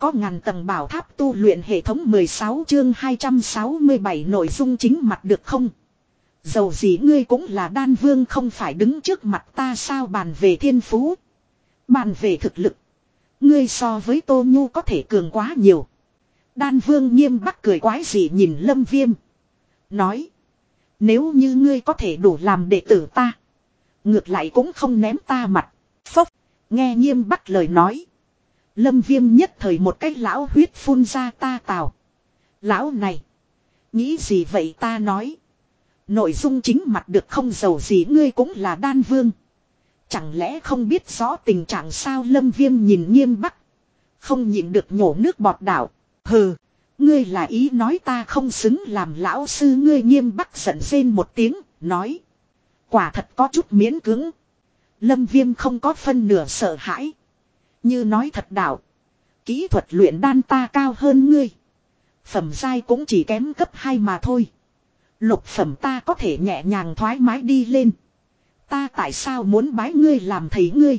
có ngàn tầng bảo tháp tu luyện hệ thống 16 chương 267 nội dung chính mặt được không? Dầu gì ngươi cũng là đan vương không phải đứng trước mặt ta sao bàn về thiên phú. Bàn về thực lực. Ngươi so với Tô Nhu có thể cường quá nhiều. Đan vương nghiêm bắc cười quái gì nhìn lâm viêm. Nói. Nếu như ngươi có thể đủ làm đệ tử ta. Ngược lại cũng không ném ta mặt. Phốc. Nghe nghiêm bắc lời nói. Lâm viêm nhất thời một cách lão huyết phun ra ta tào. Lão này. Nghĩ gì vậy ta nói. Nội dung chính mặt được không giàu gì ngươi cũng là đan vương. Chẳng lẽ không biết rõ tình trạng sao lâm viêm nhìn nghiêm bắc. Không nhịn được nhổ nước bọt đảo. Hừ. Ngươi là ý nói ta không xứng làm lão sư ngươi nghiêm bắc giận rên một tiếng. Nói. Quả thật có chút miễn cứng. Lâm viêm không có phân nửa sợ hãi. Như nói thật đạo. Kỹ thuật luyện đan ta cao hơn ngươi. Phẩm sai cũng chỉ kém cấp 2 mà thôi. Lục phẩm ta có thể nhẹ nhàng thoải mái đi lên. Ta tại sao muốn bái ngươi làm thầy ngươi?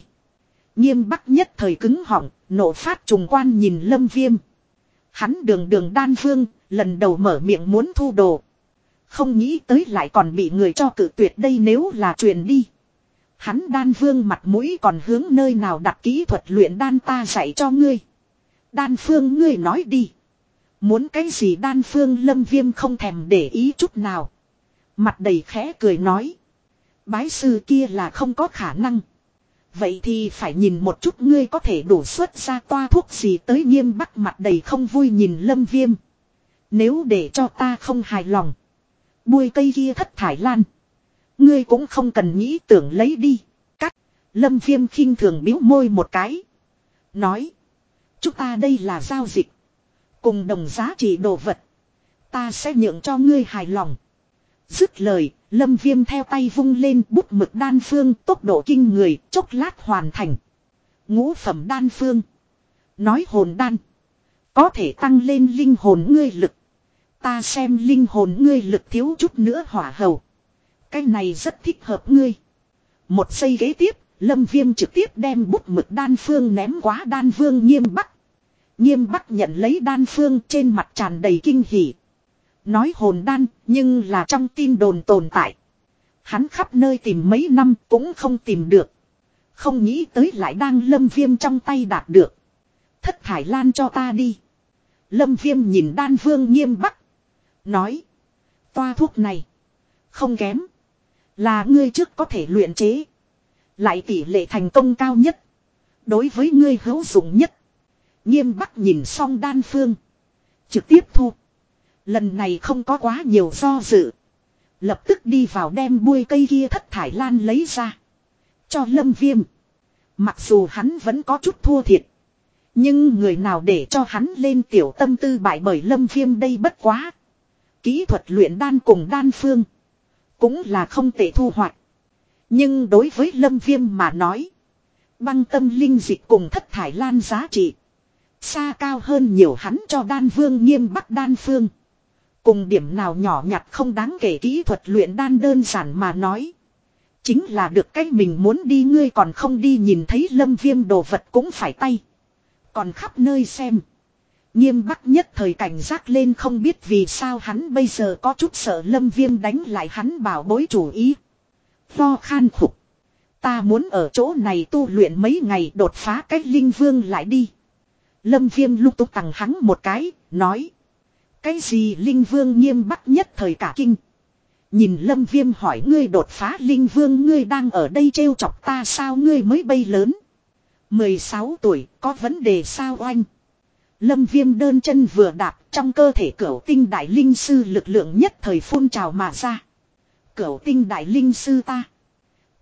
Nghiêm bắc nhất thời cứng họng, nổ phát trùng quan nhìn lâm viêm. Hắn đường đường đan vương, lần đầu mở miệng muốn thu đồ. Không nghĩ tới lại còn bị người cho cử tuyệt đây nếu là truyền đi. Hắn đan vương mặt mũi còn hướng nơi nào đặt kỹ thuật luyện đan ta dạy cho ngươi. Đan phương ngươi nói đi. Muốn cái gì đan phương lâm viêm không thèm để ý chút nào. Mặt đầy khẽ cười nói. Bái sư kia là không có khả năng. Vậy thì phải nhìn một chút ngươi có thể đủ xuất ra toa thuốc gì tới nghiêm bắt mặt đầy không vui nhìn lâm viêm. Nếu để cho ta không hài lòng. Bui cây kia thất thải lan. Ngươi cũng không cần nghĩ tưởng lấy đi. Cắt. Lâm viêm khinh thường biếu môi một cái. Nói. Chúng ta đây là giao dịch. Cùng đồng giá trị đồ vật. Ta sẽ nhượng cho ngươi hài lòng. Dứt lời, lâm viêm theo tay vung lên bút mực đan phương tốc độ kinh người, chốc lát hoàn thành. Ngũ phẩm đan phương. Nói hồn đan. Có thể tăng lên linh hồn ngươi lực. Ta xem linh hồn ngươi lực thiếu chút nữa hỏa hầu. Cái này rất thích hợp ngươi. Một giây ghế tiếp, Lâm Viêm trực tiếp đem bút mực đan phương ném quá đan vương nghiêm bắc. Nghiêm bắc nhận lấy đan phương trên mặt tràn đầy kinh hỉ. Nói hồn đan, nhưng là trong tin đồn tồn tại. Hắn khắp nơi tìm mấy năm cũng không tìm được. Không nghĩ tới lại đang lâm viêm trong tay đạt được. Thất thải lan cho ta đi. Lâm viêm nhìn đan vương nghiêm bắc. Nói. Toa thuốc này. Không kém. Là ngươi trước có thể luyện chế. Lại tỷ lệ thành công cao nhất. Đối với ngươi hữu dụng nhất. Nghiêm bắc nhìn xong đan phương. Trực tiếp thu. Lần này không có quá nhiều do dự. Lập tức đi vào đem bui cây kia thất thải lan lấy ra. Cho lâm viêm. Mặc dù hắn vẫn có chút thua thiệt. Nhưng người nào để cho hắn lên tiểu tâm tư bại bởi lâm viêm đây bất quá. Kỹ thuật luyện đan cùng đan phương. Cũng là không tệ thu hoạch. Nhưng đối với lâm viêm mà nói. Băng tâm linh dịch cùng thất thải lan giá trị. Xa cao hơn nhiều hắn cho đan vương nghiêm bắc đan phương. Cùng điểm nào nhỏ nhặt không đáng kể kỹ thuật luyện đan đơn giản mà nói. Chính là được cái mình muốn đi ngươi còn không đi nhìn thấy lâm viêm đồ vật cũng phải tay. Còn khắp nơi xem. Nghiêm bắc nhất thời cảnh giác lên không biết vì sao hắn bây giờ có chút sợ lâm viêm đánh lại hắn bảo bối chủ ý. Lo khan khục. Ta muốn ở chỗ này tu luyện mấy ngày đột phá cách linh vương lại đi. Lâm viêm lúc tục tặng hắn một cái, nói. Cái gì linh vương nghiêm bắc nhất thời cả kinh. Nhìn lâm viêm hỏi ngươi đột phá linh vương ngươi đang ở đây trêu chọc ta sao ngươi mới bay lớn. 16 tuổi có vấn đề sao oanh. Lâm viêm đơn chân vừa đạp trong cơ thể cửu tinh đại linh sư lực lượng nhất thời phun trào mà ra. Cửu tinh đại linh sư ta.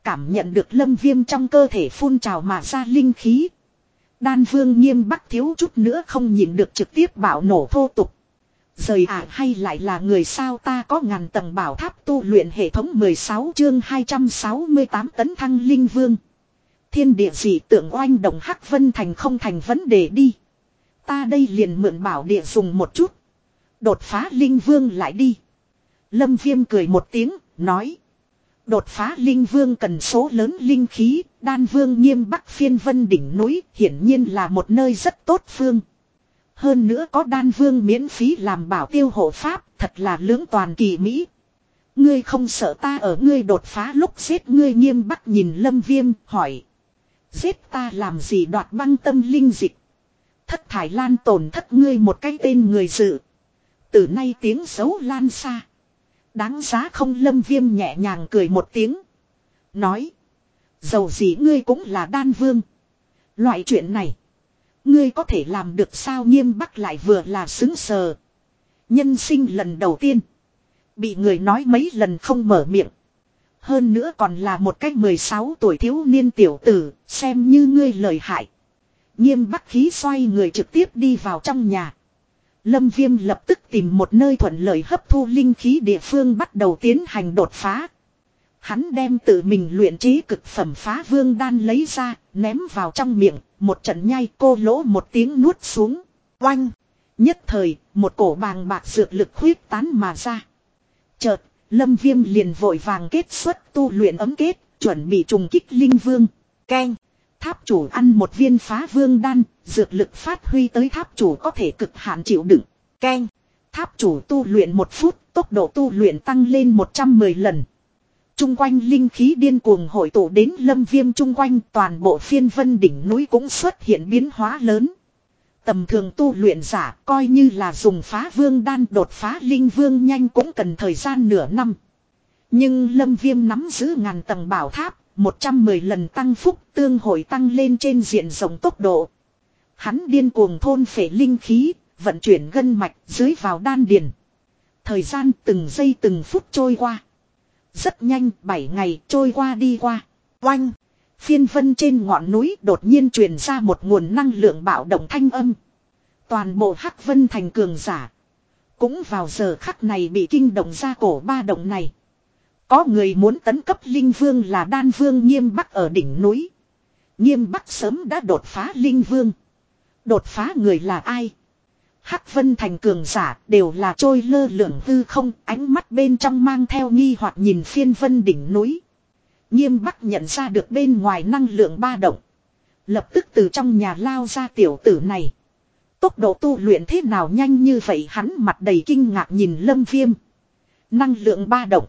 Cảm nhận được lâm viêm trong cơ thể phun trào mà ra linh khí. Đan vương nghiêm bắc thiếu chút nữa không nhìn được trực tiếp bảo nổ thô tục. Rời à hay lại là người sao ta có ngàn tầng bảo tháp tu luyện hệ thống 16 chương 268 tấn thăng linh vương. Thiên địa dị tượng oanh đồng hắc vân thành không thành vấn đề đi. Ta đây liền mượn bảo địa dùng một chút. Đột phá linh vương lại đi. Lâm viêm cười một tiếng, nói. Đột phá linh vương cần số lớn linh khí, đan vương nghiêm bắc phiên vân đỉnh núi, hiển nhiên là một nơi rất tốt phương. Hơn nữa có đan vương miễn phí làm bảo tiêu hộ pháp, thật là lưỡng toàn kỳ Mỹ. Ngươi không sợ ta ở ngươi đột phá lúc giết ngươi nghiêm bắc nhìn lâm viêm, hỏi. Giết ta làm gì đoạt băng tâm linh dịch. Thất thải lan tổn thất ngươi một cái tên người dự. Từ nay tiếng xấu lan xa. Đáng giá không lâm viêm nhẹ nhàng cười một tiếng. Nói. Dầu gì ngươi cũng là đan vương. Loại chuyện này. Ngươi có thể làm được sao nghiêm bắc lại vừa là xứng sờ. Nhân sinh lần đầu tiên. Bị người nói mấy lần không mở miệng. Hơn nữa còn là một cách 16 tuổi thiếu niên tiểu tử, xem như ngươi lời hại. Nghiêm bắc khí xoay người trực tiếp đi vào trong nhà. Lâm Viêm lập tức tìm một nơi thuận lợi hấp thu linh khí địa phương bắt đầu tiến hành đột phá. Hắn đem tự mình luyện trí cực phẩm phá vương đan lấy ra, ném vào trong miệng, một trận nhai cô lỗ một tiếng nuốt xuống. Oanh! Nhất thời, một cổ bàng bạc dược lực khuyết tán mà ra. Chợt, Lâm Viêm liền vội vàng kết xuất tu luyện ấm kết, chuẩn bị trùng kích linh vương. Ken! Tháp chủ ăn một viên phá vương đan, dược lực phát huy tới tháp chủ có thể cực hạn chịu đựng. Keng. Tháp chủ tu luyện một phút, tốc độ tu luyện tăng lên 110 lần. Trung quanh linh khí điên cuồng hội tụ đến lâm viêm trung quanh toàn bộ phiên vân đỉnh núi cũng xuất hiện biến hóa lớn. Tầm thường tu luyện giả coi như là dùng phá vương đan đột phá linh vương nhanh cũng cần thời gian nửa năm. Nhưng lâm viêm nắm giữ ngàn tầng bảo tháp, 110 lần tăng phúc tương hội tăng lên trên diện rộng tốc độ. Hắn điên cuồng thôn phệ linh khí, vận chuyển gân mạch dưới vào đan điền. Thời gian từng giây từng phút trôi qua. Rất nhanh, 7 ngày trôi qua đi qua. Oanh! Phiên vân trên ngọn núi đột nhiên truyền ra một nguồn năng lượng bạo động thanh âm. Toàn bộ hắc vân thành cường giả. Cũng vào giờ khắc này bị kinh động ra cổ ba động này. Có người muốn tấn cấp linh vương là đan vương nghiêm bắc ở đỉnh núi. Nghiêm bắc sớm đã đột phá linh vương. Đột phá người là ai? Hắc Vân Thành cường giả đều là trôi lơ lửng hư không, ánh mắt bên trong mang theo nghi hoặc nhìn phiên vân đỉnh núi. Nghiêm Bắc nhận ra được bên ngoài năng lượng ba động. Lập tức từ trong nhà lao ra tiểu tử này. Tốc độ tu luyện thế nào nhanh như vậy hắn mặt đầy kinh ngạc nhìn lâm viêm. Năng lượng ba động.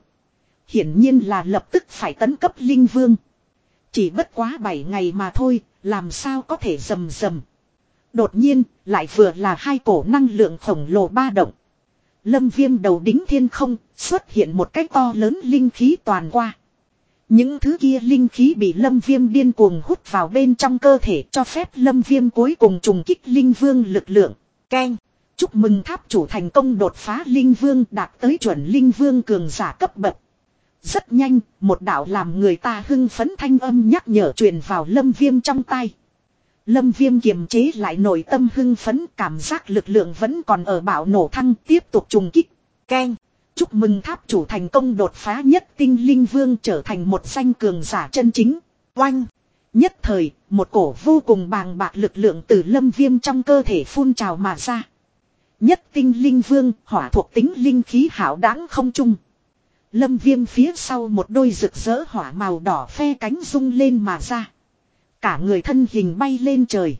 Hiển nhiên là lập tức phải tấn cấp linh vương. Chỉ bất quá 7 ngày mà thôi, làm sao có thể rầm rầm. Đột nhiên, lại vừa là hai cổ năng lượng khổng lồ ba động. Lâm viêm đầu đính thiên không, xuất hiện một cái to lớn linh khí toàn qua. Những thứ kia linh khí bị lâm viêm điên cuồng hút vào bên trong cơ thể cho phép lâm viêm cuối cùng trùng kích linh vương lực lượng. Ken, chúc mừng tháp chủ thành công đột phá linh vương đạt tới chuẩn linh vương cường giả cấp bậc. Rất nhanh, một đạo làm người ta hưng phấn thanh âm nhắc nhở truyền vào lâm viêm trong tay. Lâm viêm kiềm chế lại nội tâm hưng phấn cảm giác lực lượng vẫn còn ở bão nổ thăng tiếp tục trùng kích. Ken. Chúc mừng tháp chủ thành công đột phá nhất tinh linh vương trở thành một danh cường giả chân chính. Oanh. Nhất thời, một cổ vô cùng bàng bạc lực lượng từ lâm viêm trong cơ thể phun trào mà ra. Nhất tinh linh vương, hỏa thuộc tính linh khí hảo đáng không chung. Lâm viêm phía sau một đôi rực rỡ hỏa màu đỏ phe cánh rung lên mà ra. Cả người thân hình bay lên trời.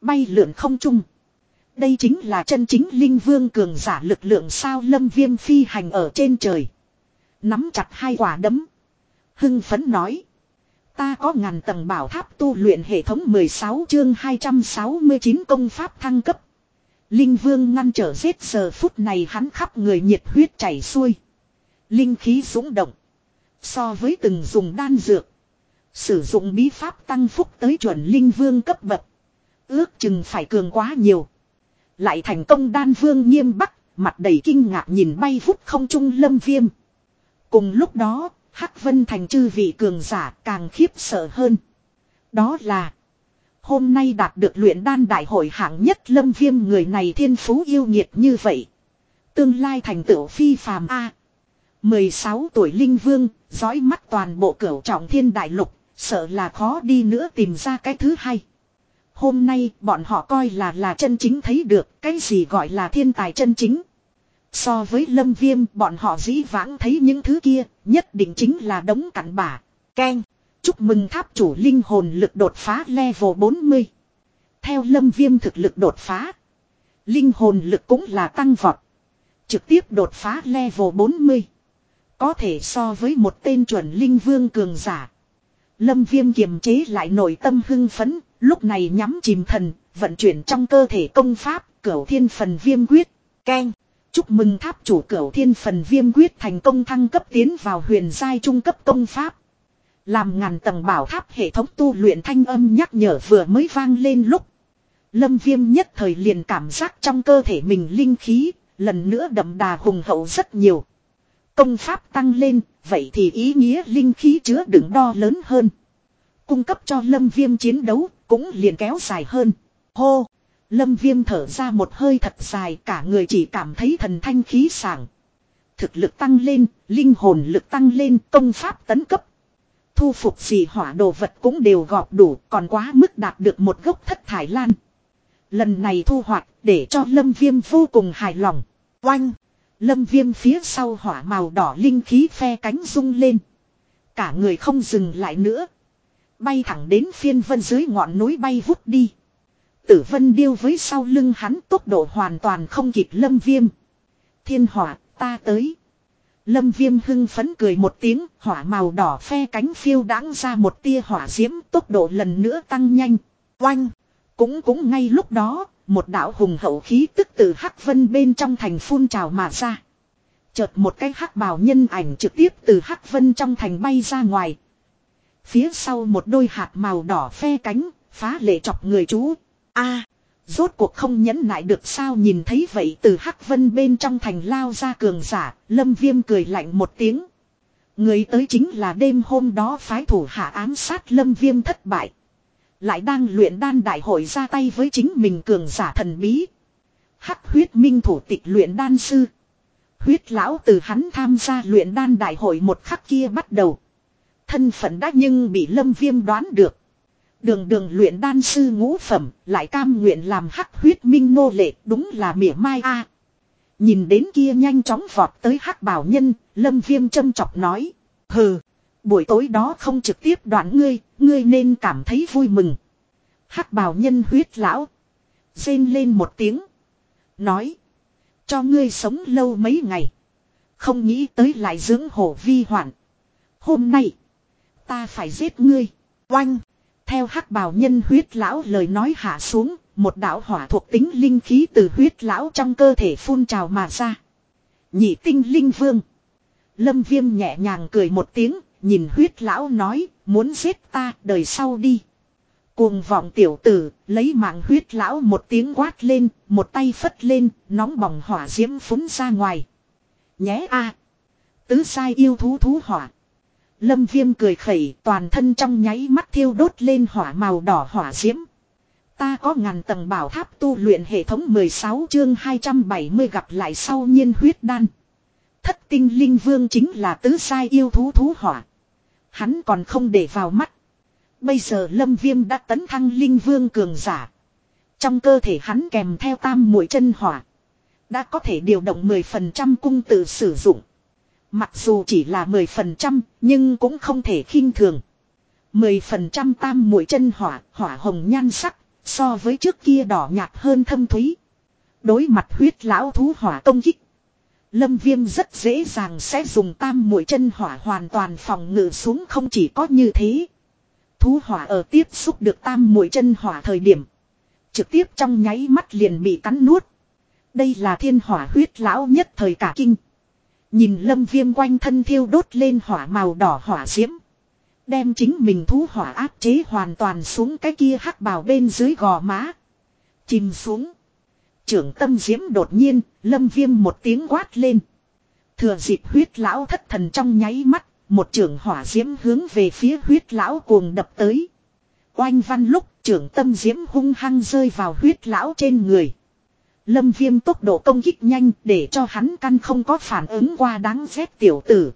Bay lượn không trung. Đây chính là chân chính linh vương cường giả lực lượng sao lâm viêm phi hành ở trên trời. Nắm chặt hai quả đấm. Hưng phấn nói. Ta có ngàn tầng bảo tháp tu luyện hệ thống 16 chương 269 công pháp thăng cấp. Linh vương ngăn trở giết giờ phút này hắn khắp người nhiệt huyết chảy xuôi. Linh khí dũng động. So với từng dùng đan dược. Sử dụng bí pháp tăng phúc tới chuẩn linh vương cấp bậc. Ước chừng phải cường quá nhiều. Lại thành công đan vương nghiêm bắc, mặt đầy kinh ngạc nhìn bay vút không trung lâm viêm. Cùng lúc đó, Hắc Vân thành chư vị cường giả càng khiếp sợ hơn. Đó là Hôm nay đạt được luyện đan đại hội hạng nhất lâm viêm người này thiên phú yêu nghiệt như vậy. Tương lai thành tựu phi phàm A. 16 tuổi linh vương, dõi mắt toàn bộ cửu trọng thiên đại lục, Sợ là khó đi nữa tìm ra cái thứ hai. Hôm nay bọn họ coi là là chân chính thấy được cái gì gọi là thiên tài chân chính. So với lâm viêm bọn họ dĩ vãng thấy những thứ kia nhất định chính là đống cặn bả. Ken. Chúc mừng tháp chủ linh hồn lực đột phá level 40. Theo lâm viêm thực lực đột phá. Linh hồn lực cũng là tăng vọt. Trực tiếp đột phá level 40. Có thể so với một tên chuẩn linh vương cường giả. Lâm viêm kiềm chế lại nội tâm hưng phấn, lúc này nhắm chìm thần, vận chuyển trong cơ thể công pháp, cửu thiên phần viêm quyết. khen Chúc mừng tháp chủ cửu thiên phần viêm quyết thành công thăng cấp tiến vào huyền giai trung cấp công pháp. Làm ngàn tầng bảo tháp hệ thống tu luyện thanh âm nhắc nhở vừa mới vang lên lúc. Lâm viêm nhất thời liền cảm giác trong cơ thể mình linh khí, lần nữa đậm đà hùng hậu rất nhiều. Công pháp tăng lên, vậy thì ý nghĩa linh khí chứa đựng đo lớn hơn. Cung cấp cho lâm viêm chiến đấu, cũng liền kéo dài hơn. Hô! Lâm viêm thở ra một hơi thật dài cả người chỉ cảm thấy thần thanh khí sảng. Thực lực tăng lên, linh hồn lực tăng lên, công pháp tấn cấp. Thu phục gì hỏa đồ vật cũng đều gọp đủ, còn quá mức đạt được một gốc thất thải lan. Lần này thu hoạch để cho lâm viêm vô cùng hài lòng. Oanh! Lâm viêm phía sau hỏa màu đỏ linh khí phe cánh rung lên. Cả người không dừng lại nữa. Bay thẳng đến phiên vân dưới ngọn núi bay vút đi. Tử vân điêu với sau lưng hắn tốc độ hoàn toàn không kịp lâm viêm. Thiên hỏa, ta tới. Lâm viêm hưng phấn cười một tiếng, hỏa màu đỏ phe cánh phiêu đáng ra một tia hỏa diễm tốc độ lần nữa tăng nhanh. Oanh! Cũng cũng ngay lúc đó, một đạo hùng hậu khí tức từ hắc vân bên trong thành phun trào mà ra. Chợt một cái hắc bào nhân ảnh trực tiếp từ hắc vân trong thành bay ra ngoài. Phía sau một đôi hạt màu đỏ phe cánh, phá lệ chọc người chú. a rốt cuộc không nhẫn nại được sao nhìn thấy vậy từ hắc vân bên trong thành lao ra cường giả, lâm viêm cười lạnh một tiếng. Người tới chính là đêm hôm đó phái thủ hạ ám sát lâm viêm thất bại. Lại đang luyện đan đại hội ra tay với chính mình cường giả thần bí. Hắc huyết minh thủ tịch luyện đan sư. Huyết lão từ hắn tham gia luyện đan đại hội một khắc kia bắt đầu. Thân phận đã nhưng bị lâm viêm đoán được. Đường đường luyện đan sư ngũ phẩm lại cam nguyện làm hắc huyết minh nô lệ đúng là mỉa mai a Nhìn đến kia nhanh chóng vọt tới hắc bảo nhân, lâm viêm châm chọc nói. Hừ, buổi tối đó không trực tiếp đoạn ngươi, ngươi nên cảm thấy vui mừng. hắc bào nhân huyết lão. Rên lên một tiếng. Nói. Cho ngươi sống lâu mấy ngày. Không nghĩ tới lại dưỡng hổ vi hoạn. Hôm nay. Ta phải giết ngươi. Oanh. Theo hắc bào nhân huyết lão lời nói hạ xuống. Một đạo hỏa thuộc tính linh khí từ huyết lão trong cơ thể phun trào mà ra. Nhị tinh linh vương. Lâm viêm nhẹ nhàng cười một tiếng. Nhìn huyết lão nói. Muốn giết ta đời sau đi. Cuồng vọng tiểu tử, lấy mạng huyết lão một tiếng quát lên, một tay phất lên, nóng bỏng hỏa diễm phúng ra ngoài. Nhé a Tứ sai yêu thú thú hỏa. Lâm viêm cười khẩy toàn thân trong nháy mắt thiêu đốt lên hỏa màu đỏ hỏa diễm. Ta có ngàn tầng bảo tháp tu luyện hệ thống 16 chương 270 gặp lại sau nhiên huyết đan. Thất tinh linh vương chính là tứ sai yêu thú thú hỏa. Hắn còn không để vào mắt. Bây giờ lâm viêm đã tấn thăng linh vương cường giả. Trong cơ thể hắn kèm theo tam mũi chân hỏa. Đã có thể điều động 10% cung tự sử dụng. Mặc dù chỉ là 10% nhưng cũng không thể khinh thường. 10% tam mũi chân hỏa, hỏa hồng nhan sắc, so với trước kia đỏ nhạt hơn thâm thúy. Đối mặt huyết lão thú hỏa công kích. Lâm viêm rất dễ dàng sẽ dùng tam mũi chân hỏa hoàn toàn phòng ngự xuống không chỉ có như thế. Thú hỏa ở tiếp xúc được tam mũi chân hỏa thời điểm. Trực tiếp trong nháy mắt liền bị cắn nuốt. Đây là thiên hỏa huyết lão nhất thời cả kinh. Nhìn lâm viêm quanh thân thiêu đốt lên hỏa màu đỏ hỏa diễm. Đem chính mình thú hỏa áp chế hoàn toàn xuống cái kia hắc bào bên dưới gò má. Chìm xuống. Trưởng tâm diễm đột nhiên, lâm viêm một tiếng quát lên. Thừa dịp huyết lão thất thần trong nháy mắt, một trưởng hỏa diễm hướng về phía huyết lão cuồng đập tới. Oanh văn lúc trưởng tâm diễm hung hăng rơi vào huyết lão trên người. Lâm viêm tốc độ công kích nhanh để cho hắn căn không có phản ứng qua đáng ghét tiểu tử.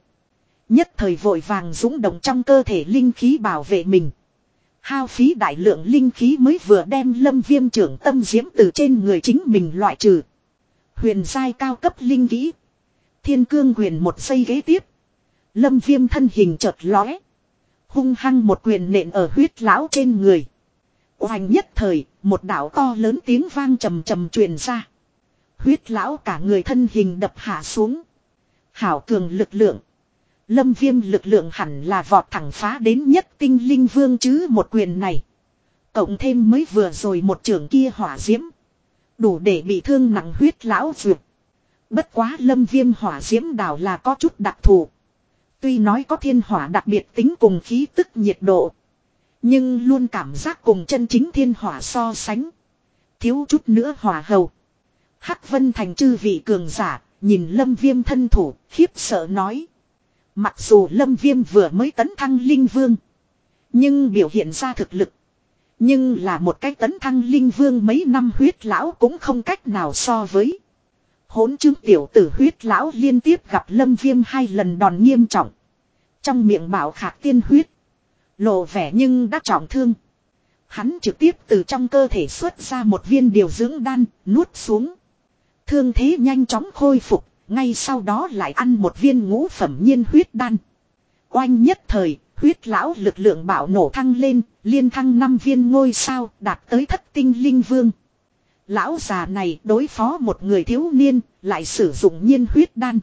Nhất thời vội vàng dũng động trong cơ thể linh khí bảo vệ mình. Hao phí đại lượng linh khí mới vừa đem lâm viêm trưởng tâm diễm từ trên người chính mình loại trừ. Huyền giai cao cấp linh khí. Thiên cương huyền một giây ghế tiếp. Lâm viêm thân hình chợt lóe. Hung hăng một quyền nện ở huyết lão trên người. Hoành nhất thời, một đảo to lớn tiếng vang trầm trầm truyền ra. Huyết lão cả người thân hình đập hạ xuống. Hảo cường lực lượng. Lâm viêm lực lượng hẳn là vọt thẳng phá đến nhất tinh linh vương chứ một quyền này. Cộng thêm mới vừa rồi một trường kia hỏa diễm. Đủ để bị thương nặng huyết lão dược. Bất quá lâm viêm hỏa diễm đảo là có chút đặc thù. Tuy nói có thiên hỏa đặc biệt tính cùng khí tức nhiệt độ. Nhưng luôn cảm giác cùng chân chính thiên hỏa so sánh. Thiếu chút nữa hỏa hầu. Hắc vân thành chư vị cường giả, nhìn lâm viêm thân thủ, khiếp sợ nói. Mặc dù lâm viêm vừa mới tấn thăng linh vương. Nhưng biểu hiện ra thực lực. Nhưng là một cái tấn thăng linh vương mấy năm huyết lão cũng không cách nào so với. Hốn chứng tiểu tử huyết lão liên tiếp gặp lâm viêm hai lần đòn nghiêm trọng. Trong miệng bảo khạc tiên huyết. Lộ vẻ nhưng đã trọng thương. Hắn trực tiếp từ trong cơ thể xuất ra một viên điều dưỡng đan, nuốt xuống. Thương thế nhanh chóng khôi phục, ngay sau đó lại ăn một viên ngũ phẩm nhiên huyết đan. Oanh nhất thời, huyết lão lực lượng bạo nổ thăng lên, liên thăng năm viên ngôi sao, đạt tới thất tinh linh vương. Lão già này đối phó một người thiếu niên, lại sử dụng nhiên huyết đan.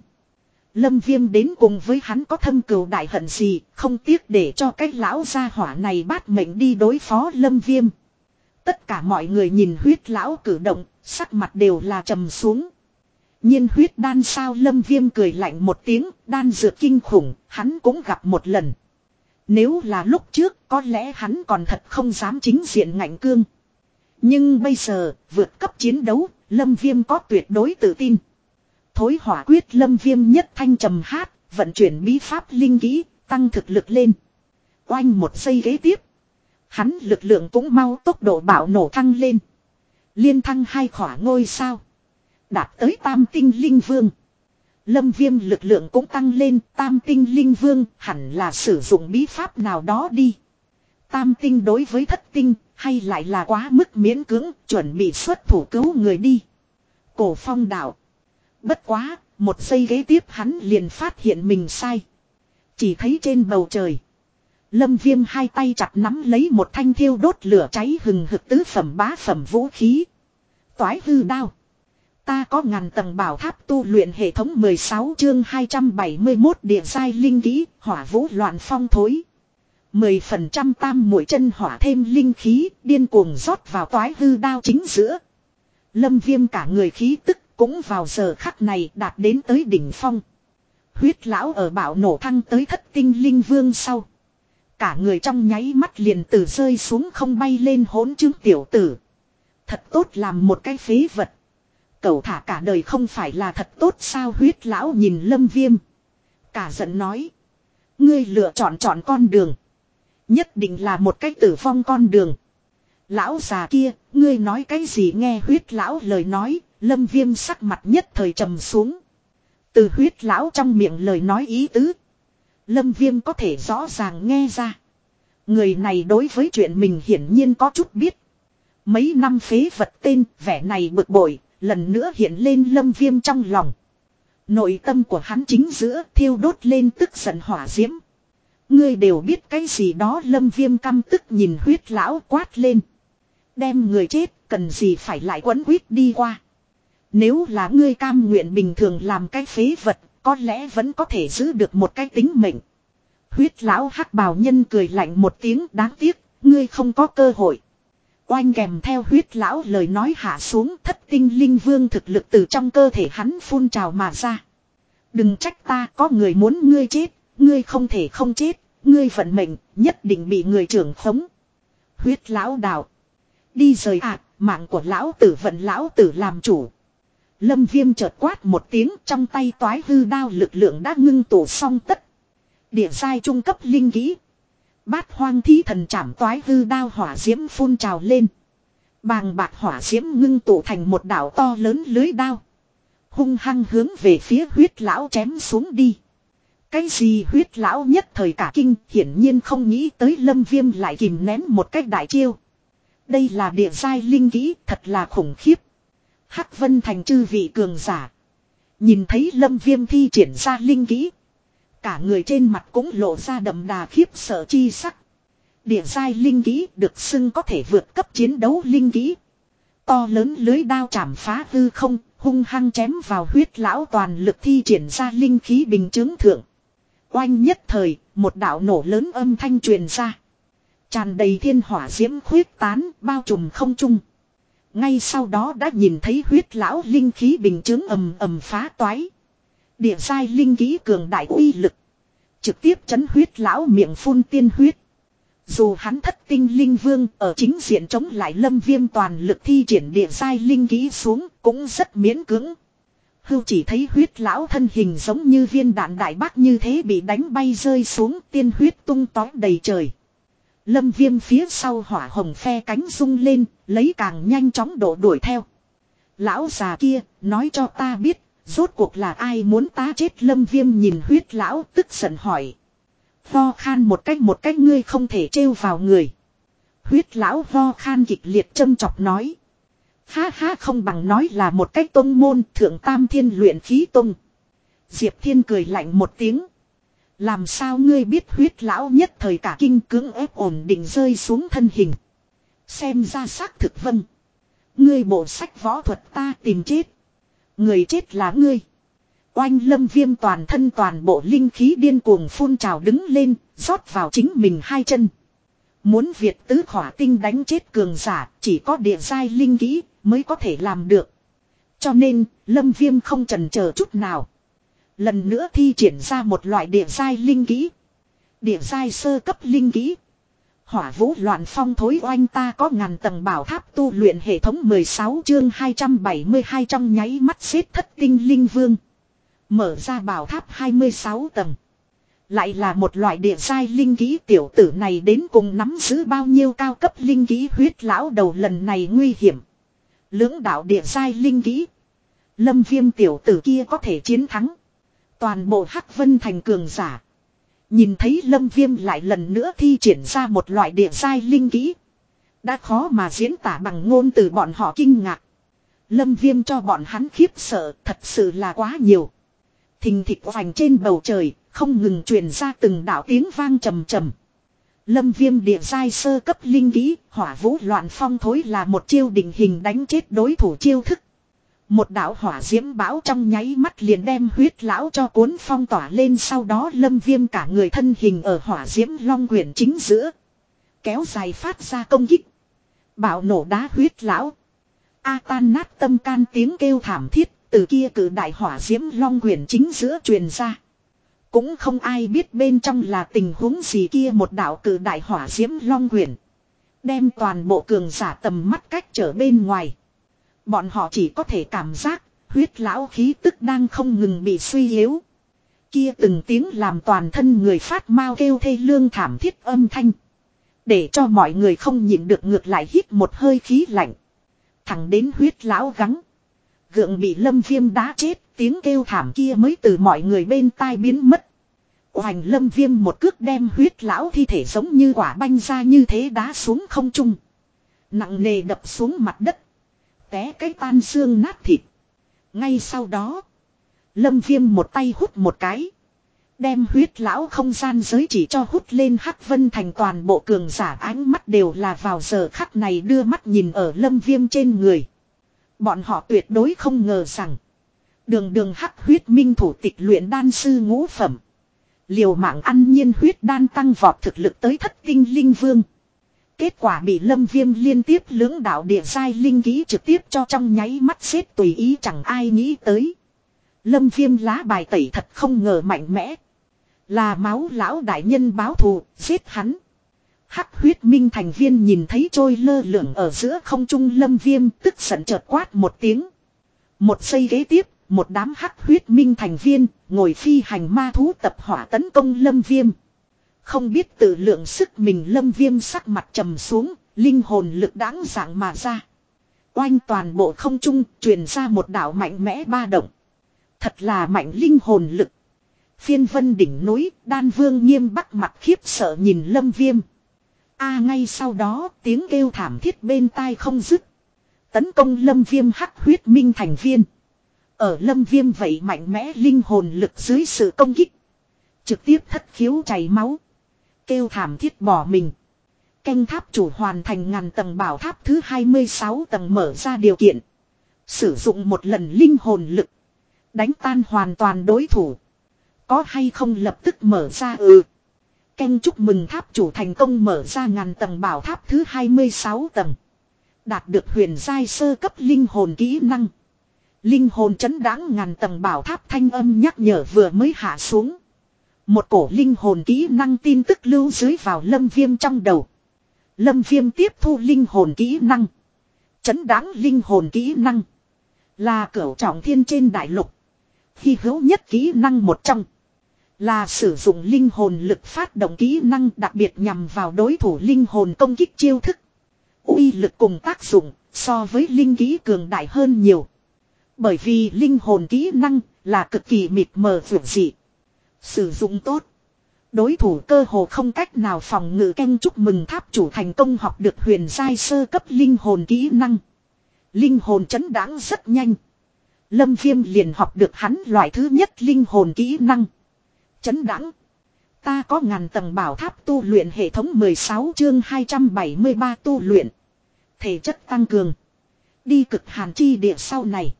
Lâm viêm đến cùng với hắn có thâm cừu đại hận gì, không tiếc để cho cái lão gia hỏa này bắt mệnh đi đối phó lâm viêm. Tất cả mọi người nhìn huyết lão cử động, sắc mặt đều là trầm xuống nhiên huyết đan sao lâm viêm cười lạnh một tiếng, đan dược kinh khủng, hắn cũng gặp một lần. Nếu là lúc trước, có lẽ hắn còn thật không dám chính diện ngạnh cương. Nhưng bây giờ, vượt cấp chiến đấu, lâm viêm có tuyệt đối tự tin. Thối hỏa quyết lâm viêm nhất thanh trầm hát, vận chuyển bí pháp linh kỹ, tăng thực lực lên. Oanh một giây ghế tiếp. Hắn lực lượng cũng mau tốc độ bạo nổ thăng lên. Liên thăng hai khỏa ngôi sao. Đạt tới tam tinh linh vương. Lâm viêm lực lượng cũng tăng lên tam tinh linh vương hẳn là sử dụng bí pháp nào đó đi. Tam tinh đối với thất tinh hay lại là quá mức miễn cưỡng chuẩn bị xuất thủ cứu người đi. Cổ phong đạo. Bất quá, một giây ghế tiếp hắn liền phát hiện mình sai. Chỉ thấy trên bầu trời. Lâm viêm hai tay chặt nắm lấy một thanh thiêu đốt lửa cháy hừng hực tứ phẩm bá phẩm vũ khí. Toái hư đao. Ta có ngàn tầng bảo tháp tu luyện hệ thống 16 chương 271 địa giai linh kỹ, hỏa vũ loạn phong thối. 10% tam mũi chân hỏa thêm linh khí, điên cuồng rót vào toái hư đao chính giữa. Lâm viêm cả người khí tức cũng vào giờ khắc này đạt đến tới đỉnh phong. Huyết lão ở bạo nổ thăng tới thất tinh linh vương sau. Cả người trong nháy mắt liền từ rơi xuống không bay lên hỗn chứng tiểu tử. Thật tốt làm một cái phế vật cầu thả cả đời không phải là thật tốt sao huyết lão nhìn lâm viêm. Cả giận nói. Ngươi lựa chọn chọn con đường. Nhất định là một cách tử vong con đường. Lão già kia, ngươi nói cái gì nghe huyết lão lời nói, lâm viêm sắc mặt nhất thời trầm xuống. Từ huyết lão trong miệng lời nói ý tứ. Lâm viêm có thể rõ ràng nghe ra. Người này đối với chuyện mình hiển nhiên có chút biết. Mấy năm phế vật tên, vẻ này bực bội, lần nữa hiện lên lâm viêm trong lòng. Nội tâm của hắn chính giữa thiêu đốt lên tức giận hỏa diễm. Ngươi đều biết cái gì đó lâm viêm căm tức nhìn huyết lão quát lên. Đem người chết cần gì phải lại quấn huyết đi qua. Nếu là ngươi cam nguyện bình thường làm cái phế vật, có lẽ vẫn có thể giữ được một cái tính mệnh. Huyết lão hắc bào nhân cười lạnh một tiếng đáng tiếc, ngươi không có cơ hội. Oanh kèm theo huyết lão lời nói hạ xuống thất tinh linh vương thực lực từ trong cơ thể hắn phun trào mà ra. Đừng trách ta có người muốn ngươi chết, ngươi không thể không chết, ngươi vận mệnh nhất định bị người trưởng khống. Huyết lão đạo. Đi rời ạ, mạng của lão tử vận lão tử làm chủ. Lâm viêm chợt quát một tiếng trong tay toái hư đao lực lượng đã ngưng tụ xong tất. Địa sai trung cấp linh kỹ. Bát hoang thí thần chảm toái hư đao hỏa diễm phun trào lên. Bàng bạc hỏa diễm ngưng tụ thành một đảo to lớn lưới đao. Hung hăng hướng về phía huyết lão chém xuống đi. Cái gì huyết lão nhất thời cả kinh, hiển nhiên không nghĩ tới lâm viêm lại kìm nén một cách đại chiêu. Đây là địa giai linh kỹ, thật là khủng khiếp. Hắc vân thành chư vị cường giả. Nhìn thấy lâm viêm thi triển ra linh kỹ. Cả người trên mặt cũng lộ ra đậm đà khiếp sợ chi sắc. Địa giai linh kỹ được xưng có thể vượt cấp chiến đấu linh kỹ. To lớn lưới đao chảm phá hư không, Hung hăng chém vào huyết lão toàn lực thi triển ra linh khí bình chứng thượng. Oanh nhất thời, một đạo nổ lớn âm thanh truyền ra. Tràn đầy thiên hỏa diễm khuyết tán, bao trùm không trung. Ngay sau đó đã nhìn thấy huyết lão linh khí bình chứng ầm ầm phá toái. Địa sai linh khí cường đại uy lực. Trực tiếp chấn huyết lão miệng phun tiên huyết. Dù hắn thất tinh linh vương ở chính diện chống lại lâm viêm toàn lực thi triển địa sai linh ký xuống cũng rất miễn cưỡng. Hưu chỉ thấy huyết lão thân hình giống như viên đạn đại bác như thế bị đánh bay rơi xuống tiên huyết tung tói đầy trời. Lâm viêm phía sau hỏa hồng phe cánh rung lên, lấy càng nhanh chóng độ đuổi theo. Lão già kia, nói cho ta biết, rốt cuộc là ai muốn ta chết lâm viêm nhìn huyết lão tức giận hỏi. Vo khan một cách một cách ngươi không thể trêu vào người. Huyết lão vo khan kịch liệt châm chọc nói. Ha ha không bằng nói là một cách tông môn thượng tam thiên luyện khí tông. Diệp thiên cười lạnh một tiếng. Làm sao ngươi biết huyết lão nhất thời cả kinh cưỡng ép ổn định rơi xuống thân hình. Xem ra xác thực vâng. Ngươi bộ sách võ thuật ta tìm chết. Người chết là ngươi. Oanh lâm viêm toàn thân toàn bộ linh khí điên cuồng phun trào đứng lên, rót vào chính mình hai chân. Muốn Việt tứ khỏa tinh đánh chết cường giả, chỉ có địa giai linh khí mới có thể làm được. Cho nên, lâm viêm không trần chờ chút nào. Lần nữa thi triển ra một loại địa giai linh khí Địa giai sơ cấp linh khí Hỏa vũ loạn phong thối oanh ta có ngàn tầng bảo tháp tu luyện hệ thống 16 chương 272 trong nháy mắt xếp thất tinh linh vương. Mở ra bảo tháp 26 tầng. Lại là một loại địa giai linh ký tiểu tử này đến cùng nắm giữ bao nhiêu cao cấp linh ký huyết lão đầu lần này nguy hiểm. Lưỡng đạo địa giai linh ký. Lâm viêm tiểu tử kia có thể chiến thắng. Toàn bộ Hắc Vân thành cường giả. Nhìn thấy lâm viêm lại lần nữa thi triển ra một loại địa giai linh kỹ. Đã khó mà diễn tả bằng ngôn từ bọn họ kinh ngạc. Lâm viêm cho bọn hắn khiếp sợ thật sự là quá nhiều. Thình thịt vành trên bầu trời, không ngừng truyền ra từng đạo tiếng vang trầm trầm. Lâm viêm địa giai sơ cấp linh kỹ, hỏa vũ loạn phong thối là một chiêu định hình đánh chết đối thủ chiêu thức. Một đạo hỏa diễm bão trong nháy mắt liền đem huyết lão cho cuốn phong tỏa lên, sau đó lâm viêm cả người thân hình ở hỏa diễm long quyển chính giữa. Kéo dài phát ra công kích. Bạo nổ đá huyết lão. A tan nát tâm can tiếng kêu thảm thiết từ kia cử đại hỏa diễm long quyển chính giữa truyền ra. Cũng không ai biết bên trong là tình huống gì kia, một đạo cử đại hỏa diễm long quyển. Đem toàn bộ cường giả tầm mắt cách trở bên ngoài. Bọn họ chỉ có thể cảm giác, huyết lão khí tức đang không ngừng bị suy yếu. Kia từng tiếng làm toàn thân người phát mau kêu thê lương thảm thiết âm thanh. Để cho mọi người không nhịn được ngược lại hít một hơi khí lạnh. Thẳng đến huyết lão gắng. Gượng bị lâm viêm đá chết, tiếng kêu thảm kia mới từ mọi người bên tai biến mất. Hoành lâm viêm một cước đem huyết lão thi thể giống như quả banh ra như thế đá xuống không trung. Nặng nề đập xuống mặt đất té cái tan xương nát thịt. Ngay sau đó, lâm viêm một tay hút một cái. Đem huyết lão không gian giới chỉ cho hút lên hắc vân thành toàn bộ cường giả ánh mắt đều là vào giờ khắc này đưa mắt nhìn ở lâm viêm trên người. Bọn họ tuyệt đối không ngờ rằng. Đường đường hắc huyết minh thủ tịch luyện đan sư ngũ phẩm. Liều mạng ăn nhiên huyết đan tăng vọt thực lực tới thất tinh linh vương. Kết quả bị lâm viêm liên tiếp lưỡng đạo địa sai linh ký trực tiếp cho trong nháy mắt xếp tùy ý chẳng ai nghĩ tới. Lâm viêm lá bài tẩy thật không ngờ mạnh mẽ. Là máu lão đại nhân báo thù, giết hắn. Hắc huyết minh thành viên nhìn thấy trôi lơ lửng ở giữa không trung lâm viêm tức giận chợt quát một tiếng. Một giây ghế tiếp, một đám hắc huyết minh thành viên ngồi phi hành ma thú tập hỏa tấn công lâm viêm. Không biết tự lượng sức mình lâm viêm sắc mặt trầm xuống, linh hồn lực đáng dạng mà ra. Oanh toàn bộ không trung truyền ra một đảo mạnh mẽ ba động. Thật là mạnh linh hồn lực. Phiên vân đỉnh núi, đan vương nghiêm bắc mặt khiếp sợ nhìn lâm viêm. a ngay sau đó tiếng kêu thảm thiết bên tai không dứt. Tấn công lâm viêm hắc huyết minh thành viên. Ở lâm viêm vậy mạnh mẽ linh hồn lực dưới sự công kích. Trực tiếp thất khiếu chảy máu. Kêu thảm thiết bỏ mình. Canh tháp chủ hoàn thành ngàn tầng bảo tháp thứ 26 tầng mở ra điều kiện. Sử dụng một lần linh hồn lực. Đánh tan hoàn toàn đối thủ. Có hay không lập tức mở ra ừ. Canh chúc mừng tháp chủ thành công mở ra ngàn tầng bảo tháp thứ 26 tầng. Đạt được huyền giai sơ cấp linh hồn kỹ năng. Linh hồn chấn đáng ngàn tầng bảo tháp thanh âm nhắc nhở vừa mới hạ xuống. Một cổ linh hồn kỹ năng tin tức lưu dưới vào lâm viêm trong đầu. Lâm viêm tiếp thu linh hồn kỹ năng. Chấn đáng linh hồn kỹ năng. Là cửu trọng thiên trên đại lục. Khi hữu nhất kỹ năng một trong. Là sử dụng linh hồn lực phát động kỹ năng đặc biệt nhằm vào đối thủ linh hồn công kích chiêu thức. uy lực cùng tác dụng so với linh kỹ cường đại hơn nhiều. Bởi vì linh hồn kỹ năng là cực kỳ mịt mờ vượt dị. Sử dụng tốt. Đối thủ cơ hồ không cách nào phòng ngự canh chúc mừng tháp chủ thành công học được huyền giai sơ cấp linh hồn kỹ năng. Linh hồn chấn đáng rất nhanh. Lâm Viêm liền học được hắn loại thứ nhất linh hồn kỹ năng. Chấn đáng. Ta có ngàn tầng bảo tháp tu luyện hệ thống 16 chương 273 tu luyện. Thể chất tăng cường. Đi cực hàn chi địa sau này.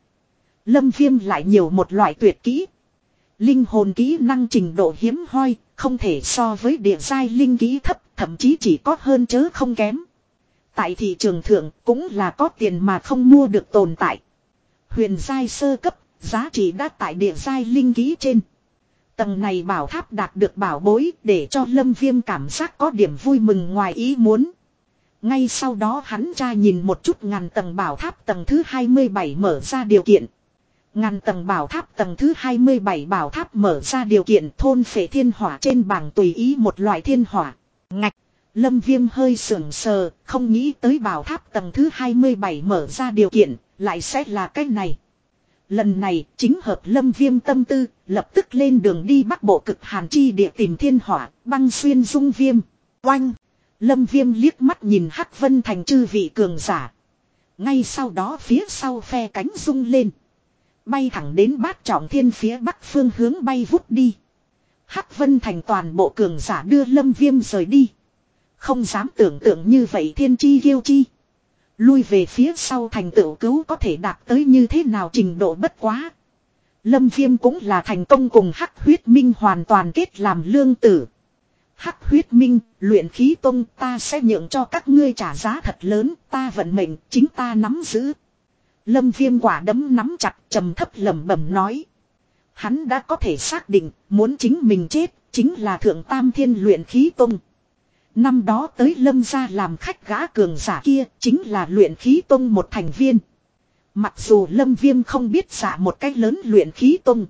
Lâm Viêm lại nhiều một loại tuyệt kỹ. Linh hồn kỹ năng trình độ hiếm hoi, không thể so với địa giai linh kỹ thấp, thậm chí chỉ có hơn chớ không kém. Tại thị trường thượng cũng là có tiền mà không mua được tồn tại. Huyền giai sơ cấp, giá trị đã tại địa giai linh kỹ trên. Tầng này bảo tháp đạt được bảo bối để cho lâm viêm cảm giác có điểm vui mừng ngoài ý muốn. Ngay sau đó hắn tra nhìn một chút ngàn tầng bảo tháp tầng thứ 27 mở ra điều kiện. Ngàn tầng bảo tháp tầng thứ 27 bảo tháp mở ra điều kiện thôn phệ thiên hỏa trên bảng tùy ý một loại thiên hỏa. Ngạch. Lâm viêm hơi sưởng sờ, không nghĩ tới bảo tháp tầng thứ 27 mở ra điều kiện, lại sẽ là cách này. Lần này chính hợp lâm viêm tâm tư, lập tức lên đường đi bắc bộ cực hàn chi địa tìm thiên hỏa, băng xuyên dung viêm. Oanh! Lâm viêm liếc mắt nhìn Hắc Vân thành chư vị cường giả. Ngay sau đó phía sau phe cánh rung lên. Bay thẳng đến bát trọng thiên phía bắc phương hướng bay vút đi. Hắc Vân thành toàn bộ cường giả đưa lâm viêm rời đi. Không dám tưởng tượng như vậy thiên chi ghiêu chi. Lui về phía sau thành tựu cứu có thể đạt tới như thế nào trình độ bất quá. Lâm Viêm cũng là thành công cùng Hắc huyết minh hoàn toàn kết làm lương tử. Hắc huyết minh, luyện khí tông ta sẽ nhượng cho các ngươi trả giá thật lớn, ta vận mệnh, chính ta nắm giữ. Lâm Viêm quả đấm nắm chặt trầm thấp lẩm bẩm nói. Hắn đã có thể xác định, muốn chính mình chết, chính là thượng tam thiên luyện khí tông. Năm đó tới lâm gia làm khách gã cường giả kia chính là luyện khí tông một thành viên. Mặc dù lâm viêm không biết giả một cách lớn luyện khí tông.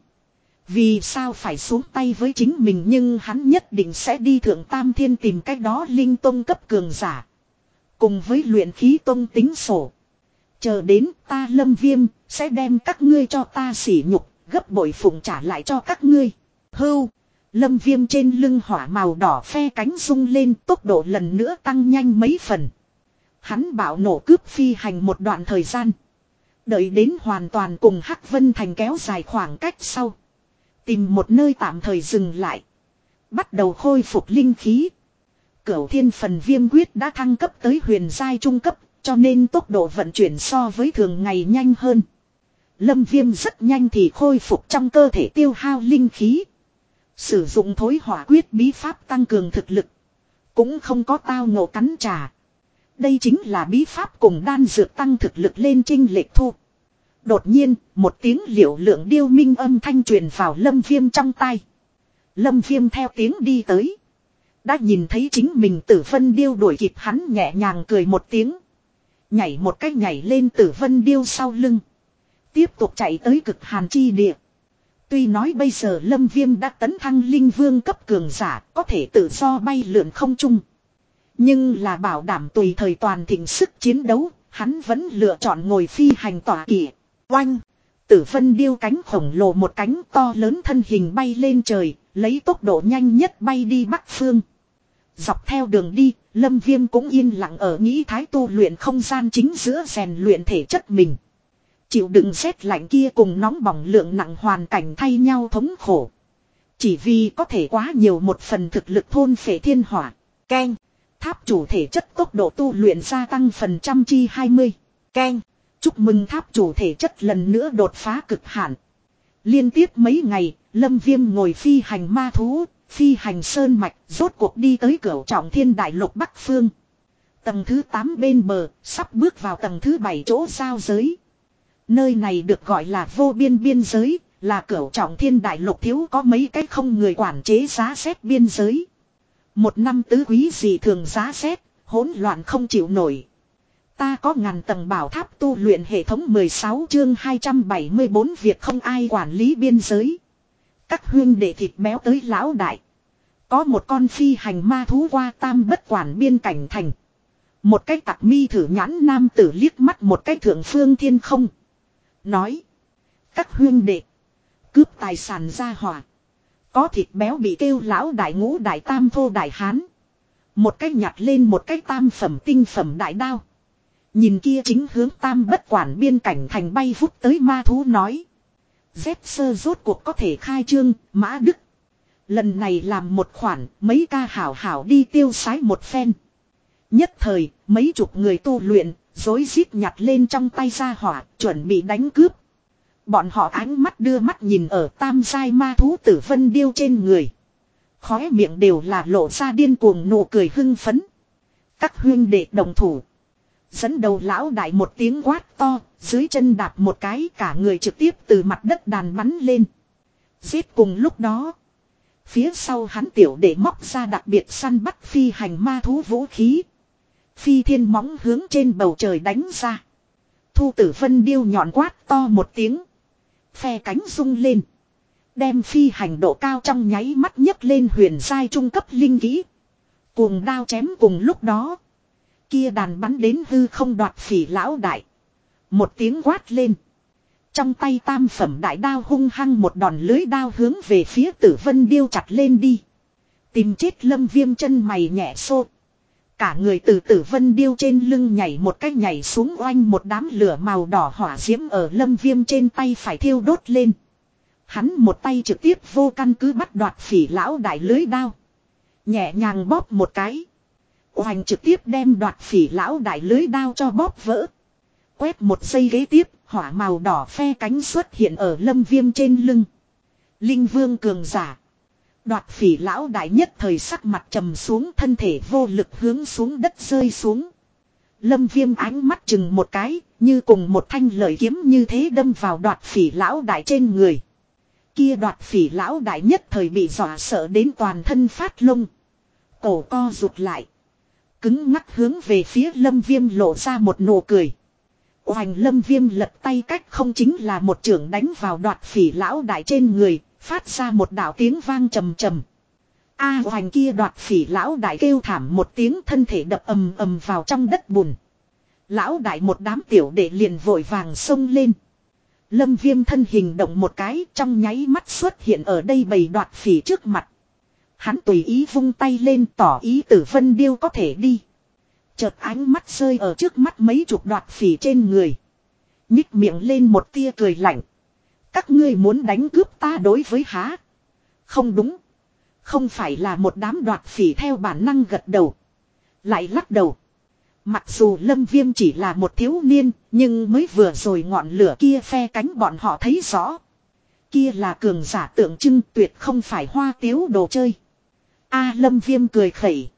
Vì sao phải xuống tay với chính mình nhưng hắn nhất định sẽ đi thượng tam thiên tìm cách đó linh tông cấp cường giả. Cùng với luyện khí tông tính sổ. Chờ đến ta lâm viêm sẽ đem các ngươi cho ta sỉ nhục gấp bội phụng trả lại cho các ngươi. Hưu. Lâm viêm trên lưng hỏa màu đỏ phe cánh rung lên tốc độ lần nữa tăng nhanh mấy phần. Hắn bảo nổ cướp phi hành một đoạn thời gian. Đợi đến hoàn toàn cùng Hắc Vân Thành kéo dài khoảng cách sau. Tìm một nơi tạm thời dừng lại. Bắt đầu khôi phục linh khí. Cửu thiên phần viêm quyết đã thăng cấp tới huyền giai trung cấp, cho nên tốc độ vận chuyển so với thường ngày nhanh hơn. Lâm viêm rất nhanh thì khôi phục trong cơ thể tiêu hao linh khí. Sử dụng thối hỏa quyết bí pháp tăng cường thực lực. Cũng không có tao ngộ cắn trà. Đây chính là bí pháp cùng đan dược tăng thực lực lên trinh lệch thu. Đột nhiên, một tiếng liệu lượng điêu minh âm thanh truyền vào lâm viêm trong tay. Lâm viêm theo tiếng đi tới. Đã nhìn thấy chính mình tử phân điêu đuổi kịp hắn nhẹ nhàng cười một tiếng. Nhảy một cách nhảy lên tử vân điêu sau lưng. Tiếp tục chạy tới cực hàn chi địa. Tuy nói bây giờ Lâm Viêm đã tấn thăng linh vương cấp cường giả có thể tự do bay lượn không chung. Nhưng là bảo đảm tùy thời toàn thịnh sức chiến đấu, hắn vẫn lựa chọn ngồi phi hành tỏa kỷ. Oanh! Tử vân điêu cánh khổng lồ một cánh to lớn thân hình bay lên trời, lấy tốc độ nhanh nhất bay đi bắc phương. Dọc theo đường đi, Lâm Viêm cũng yên lặng ở nghĩ thái tu luyện không gian chính giữa rèn luyện thể chất mình. Chịu đựng rét lạnh kia cùng nóng bỏng lượng nặng hoàn cảnh thay nhau thống khổ. Chỉ vì có thể quá nhiều một phần thực lực thôn phệ thiên hỏa. Ken. Tháp chủ thể chất tốc độ tu luyện gia tăng phần trăm chi 20. Ken. Chúc mừng tháp chủ thể chất lần nữa đột phá cực hạn. Liên tiếp mấy ngày, Lâm Viêm ngồi phi hành ma thú, phi hành sơn mạch, rốt cuộc đi tới cửa trọng thiên đại lục Bắc Phương. Tầng thứ 8 bên bờ, sắp bước vào tầng thứ 7 chỗ giao giới. Nơi này được gọi là vô biên biên giới, là cửa trọng thiên đại lục thiếu có mấy cái không người quản chế giá xét biên giới. Một năm tứ quý gì thường giá xét, hỗn loạn không chịu nổi. Ta có ngàn tầng bảo tháp tu luyện hệ thống 16 chương 274 việc không ai quản lý biên giới. Các huyên đệ thịt béo tới lão đại. Có một con phi hành ma thú qua tam bất quản biên cảnh thành. Một cái tặc mi thử nhãn nam tử liếc mắt một cái thượng phương thiên không. Nói. Các huyên đệ. Cướp tài sản ra hỏa. Có thịt béo bị kêu lão đại ngũ đại tam thô đại hán. Một cái nhặt lên một cái tam phẩm tinh phẩm đại đao. Nhìn kia chính hướng tam bất quản biên cảnh thành bay vút tới ma thú nói. Dép sơ rốt cuộc có thể khai trương, mã đức. Lần này làm một khoản, mấy ca hảo hảo đi tiêu sái một phen. Nhất thời, mấy chục người tu luyện, dối rít nhặt lên trong tay ra hỏa, chuẩn bị đánh cướp. Bọn họ ánh mắt đưa mắt nhìn ở tam giai ma thú tử vân điêu trên người. Khóe miệng đều là lộ ra điên cuồng nụ cười hưng phấn. Các huyên đệ đồng thủ. Dẫn đầu lão đại một tiếng quát to, dưới chân đạp một cái cả người trực tiếp từ mặt đất đàn bắn lên. Giết cùng lúc đó. Phía sau hắn tiểu để móc ra đặc biệt săn bắt phi hành ma thú vũ khí. Phi thiên móng hướng trên bầu trời đánh ra. Thu tử phân điêu nhọn quát to một tiếng. Phe cánh rung lên. Đem phi hành độ cao trong nháy mắt nhấc lên huyền sai trung cấp linh kỹ. Cuồng đao chém cùng lúc đó. Kia đàn bắn đến hư không đoạt phỉ lão đại. Một tiếng quát lên. Trong tay tam phẩm đại đao hung hăng một đòn lưới đao hướng về phía tử vân điêu chặt lên đi. Tìm chết lâm viêm chân mày nhẹ xô. Cả người từ tử vân điêu trên lưng nhảy một cách nhảy xuống oanh một đám lửa màu đỏ hỏa diễm ở lâm viêm trên tay phải thiêu đốt lên. Hắn một tay trực tiếp vô căn cứ bắt đoạt phỉ lão đại lưới đao. Nhẹ nhàng bóp một cái hoành trực tiếp đem đoạt phỉ lão đại lưới đao cho bóp vỡ. Quét một giây ghế tiếp, hỏa màu đỏ phe cánh xuất hiện ở lâm viêm trên lưng. Linh vương cường giả. Đoạt phỉ lão đại nhất thời sắc mặt trầm xuống thân thể vô lực hướng xuống đất rơi xuống. Lâm viêm ánh mắt chừng một cái, như cùng một thanh lợi kiếm như thế đâm vào đoạt phỉ lão đại trên người. Kia đoạt phỉ lão đại nhất thời bị dọa sợ đến toàn thân phát lông. Cổ co rụt lại. Cứng ngắt hướng về phía lâm viêm lộ ra một nụ cười. Hoành lâm viêm lật tay cách không chính là một trưởng đánh vào đoạt phỉ lão đại trên người, phát ra một đảo tiếng vang trầm trầm. A à, hoành kia đoạt phỉ lão đại kêu thảm một tiếng thân thể đập ầm ầm vào trong đất bùn. Lão đại một đám tiểu đệ liền vội vàng xông lên. Lâm viêm thân hình động một cái trong nháy mắt xuất hiện ở đây bầy đoạt phỉ trước mặt. Hắn tùy ý vung tay lên tỏ ý tử vân điêu có thể đi. Chợt ánh mắt rơi ở trước mắt mấy chục đoạt phỉ trên người. Nhích miệng lên một tia cười lạnh. Các ngươi muốn đánh cướp ta đối với há. Không đúng. Không phải là một đám đoạt phỉ theo bản năng gật đầu. Lại lắc đầu. Mặc dù lâm viêm chỉ là một thiếu niên, nhưng mới vừa rồi ngọn lửa kia phe cánh bọn họ thấy rõ. Kia là cường giả tượng trưng tuyệt không phải hoa tiếu đồ chơi. A lâm viêm cười khẩy.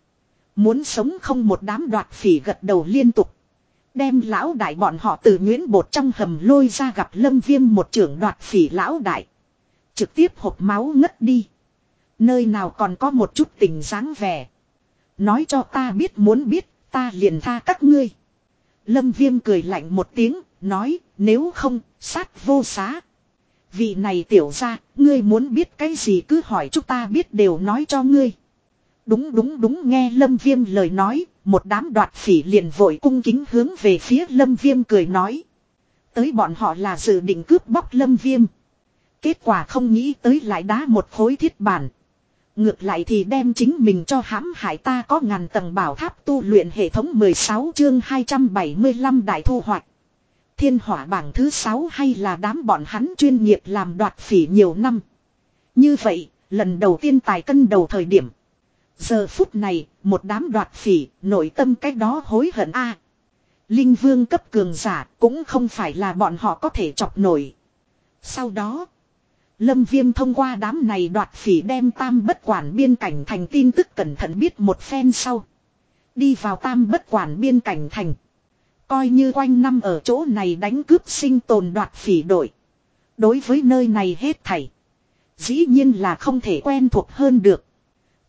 Muốn sống không một đám đoạt phỉ gật đầu liên tục. Đem lão đại bọn họ từ nguyễn bột trong hầm lôi ra gặp lâm viêm một trưởng đoạt phỉ lão đại. Trực tiếp hộp máu ngất đi. Nơi nào còn có một chút tình dáng vẻ. Nói cho ta biết muốn biết, ta liền tha các ngươi. Lâm viêm cười lạnh một tiếng, nói, nếu không, sát vô xá. Vị này tiểu ra, ngươi muốn biết cái gì cứ hỏi chúng ta biết đều nói cho ngươi. Đúng đúng đúng nghe Lâm Viêm lời nói, một đám đoạt phỉ liền vội cung kính hướng về phía Lâm Viêm cười nói. Tới bọn họ là dự định cướp bóc Lâm Viêm. Kết quả không nghĩ tới lại đá một khối thiết bản. Ngược lại thì đem chính mình cho hãm hại ta có ngàn tầng bảo tháp tu luyện hệ thống 16 chương 275 đại thu hoạch. Thiên hỏa bảng thứ 6 hay là đám bọn hắn chuyên nghiệp làm đoạt phỉ nhiều năm. Như vậy, lần đầu tiên tài cân đầu thời điểm. Giờ phút này, một đám đoạt phỉ, nội tâm cách đó hối hận a Linh vương cấp cường giả cũng không phải là bọn họ có thể chọc nổi. Sau đó, Lâm Viêm thông qua đám này đoạt phỉ đem tam bất quản biên cảnh thành tin tức cẩn thận biết một phen sau. Đi vào tam bất quản biên cảnh thành. Coi như quanh năm ở chỗ này đánh cướp sinh tồn đoạt phỉ đội. Đối với nơi này hết thảy. Dĩ nhiên là không thể quen thuộc hơn được.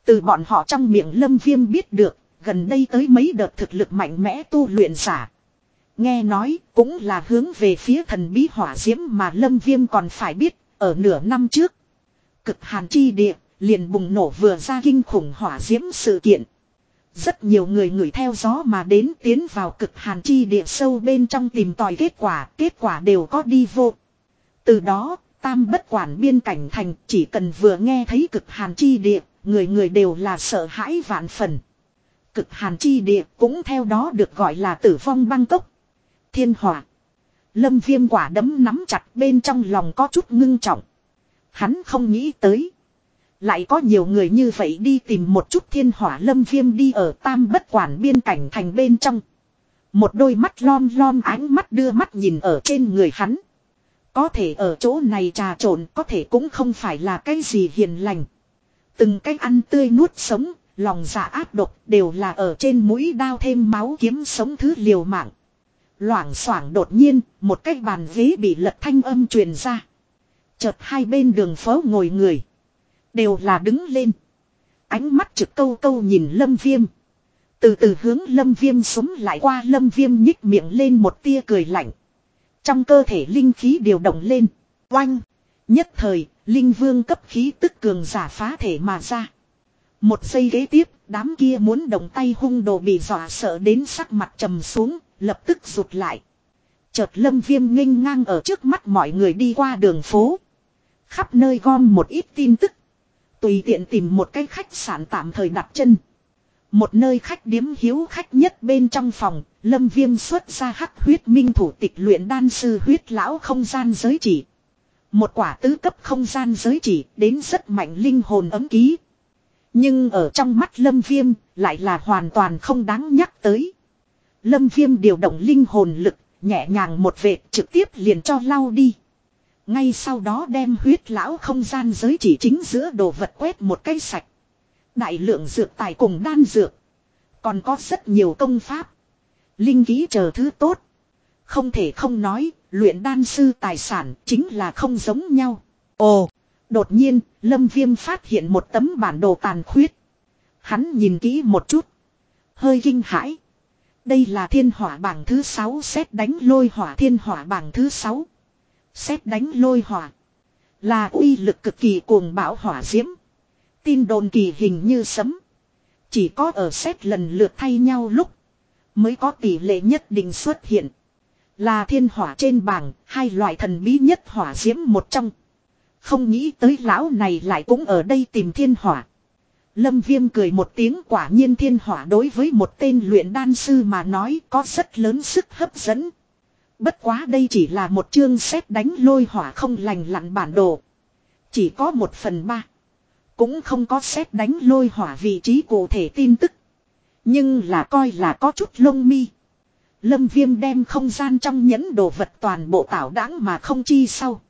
Từ bọn họ trong miệng lâm viêm biết được, gần đây tới mấy đợt thực lực mạnh mẽ tu luyện giả. Nghe nói, cũng là hướng về phía thần bí hỏa diễm mà lâm viêm còn phải biết, ở nửa năm trước. Cực hàn chi địa, liền bùng nổ vừa ra kinh khủng hỏa diễm sự kiện. Rất nhiều người ngửi theo gió mà đến tiến vào cực hàn chi địa sâu bên trong tìm tòi kết quả, kết quả đều có đi vô. Từ đó, tam bất quản biên cảnh thành chỉ cần vừa nghe thấy cực hàn chi địa, người người đều là sợ hãi vạn phần. Cực hàn chi địa cũng theo đó được gọi là tử vong băng cốc. Thiên hỏa. Lâm viêm quả đấm nắm chặt bên trong lòng có chút ngưng trọng. Hắn không nghĩ tới. Lại có nhiều người như vậy đi tìm một chút thiên hỏa lâm viêm đi ở tam bất quản biên cảnh thành bên trong. Một đôi mắt lom lom ánh mắt đưa mắt nhìn ở trên người hắn. Có thể ở chỗ này trà trộn có thể cũng không phải là cái gì hiền lành. Từng cái ăn tươi nuốt sống, lòng dạ áp độc đều là ở trên mũi đao thêm máu kiếm sống thứ liều mạng. Loảng xoảng đột nhiên, một cái bàn ghế bị lật thanh âm truyền ra. Chợt hai bên đường phố ngồi người. Đều là đứng lên. Ánh mắt trực câu câu nhìn lâm viêm. Từ từ hướng lâm viêm súng lại qua lâm viêm nhích miệng lên một tia cười lạnh. Trong cơ thể linh khí điều động lên. Oanh. Nhất thời, linh vương cấp khí tức cường giả phá thể mà ra. Một giây ghế tiếp, đám kia muốn động tay hung đồ bị dọa sợ đến sắc mặt trầm xuống, lập tức rụt lại. Chợt lâm viêm nghênh ngang ở trước mắt mọi người đi qua đường phố. Khắp nơi gom một ít tin tức. Tùy tiện tìm một cái khách sạn tạm thời đặt chân. Một nơi khách điếm hiếu khách nhất bên trong phòng, lâm viêm xuất ra hắc huyết minh thủ tịch luyện đan sư huyết lão không gian giới chỉ. Một quả tứ cấp không gian giới chỉ đến rất mạnh linh hồn ấm ký. Nhưng ở trong mắt lâm viêm lại là hoàn toàn không đáng nhắc tới. Lâm viêm điều động linh hồn lực, nhẹ nhàng một vệt trực tiếp liền cho lau đi. Ngay sau đó đem huyết lão không gian giới chỉ chính giữa đồ vật quét một cái sạch. Đại lượng dược tài cùng đan dược. Còn có rất nhiều công pháp. Linh ký chờ thứ tốt. Không thể không nói, luyện đan sư tài sản chính là không giống nhau. Ồ, đột nhiên, Lâm Viêm phát hiện một tấm bản đồ tàn khuyết. Hắn nhìn kỹ một chút. Hơi kinh hãi. Đây là thiên hỏa bảng thứ 6 xét đánh lôi hỏa thiên hỏa bảng thứ 6. Xét đánh lôi hỏa. Là uy lực cực kỳ cuồng bão hỏa diễm. Tin đồn kỳ hình như sấm. Chỉ có ở xét lần lượt thay nhau lúc. Mới có tỷ lệ nhất định xuất hiện. Là thiên hỏa trên bảng, hai loại thần bí nhất hỏa diễm một trong. Không nghĩ tới lão này lại cũng ở đây tìm thiên hỏa. Lâm Viêm cười một tiếng quả nhiên thiên hỏa đối với một tên luyện đan sư mà nói có rất lớn sức hấp dẫn. Bất quá đây chỉ là một chương xét đánh lôi hỏa không lành lặn bản đồ. Chỉ có một phần ba. Cũng không có xét đánh lôi hỏa vị trí cụ thể tin tức. Nhưng là coi là có chút lông mi. Lâm viêm đem không gian trong nhẫn đồ vật toàn bộ tảo đáng mà không chi sau.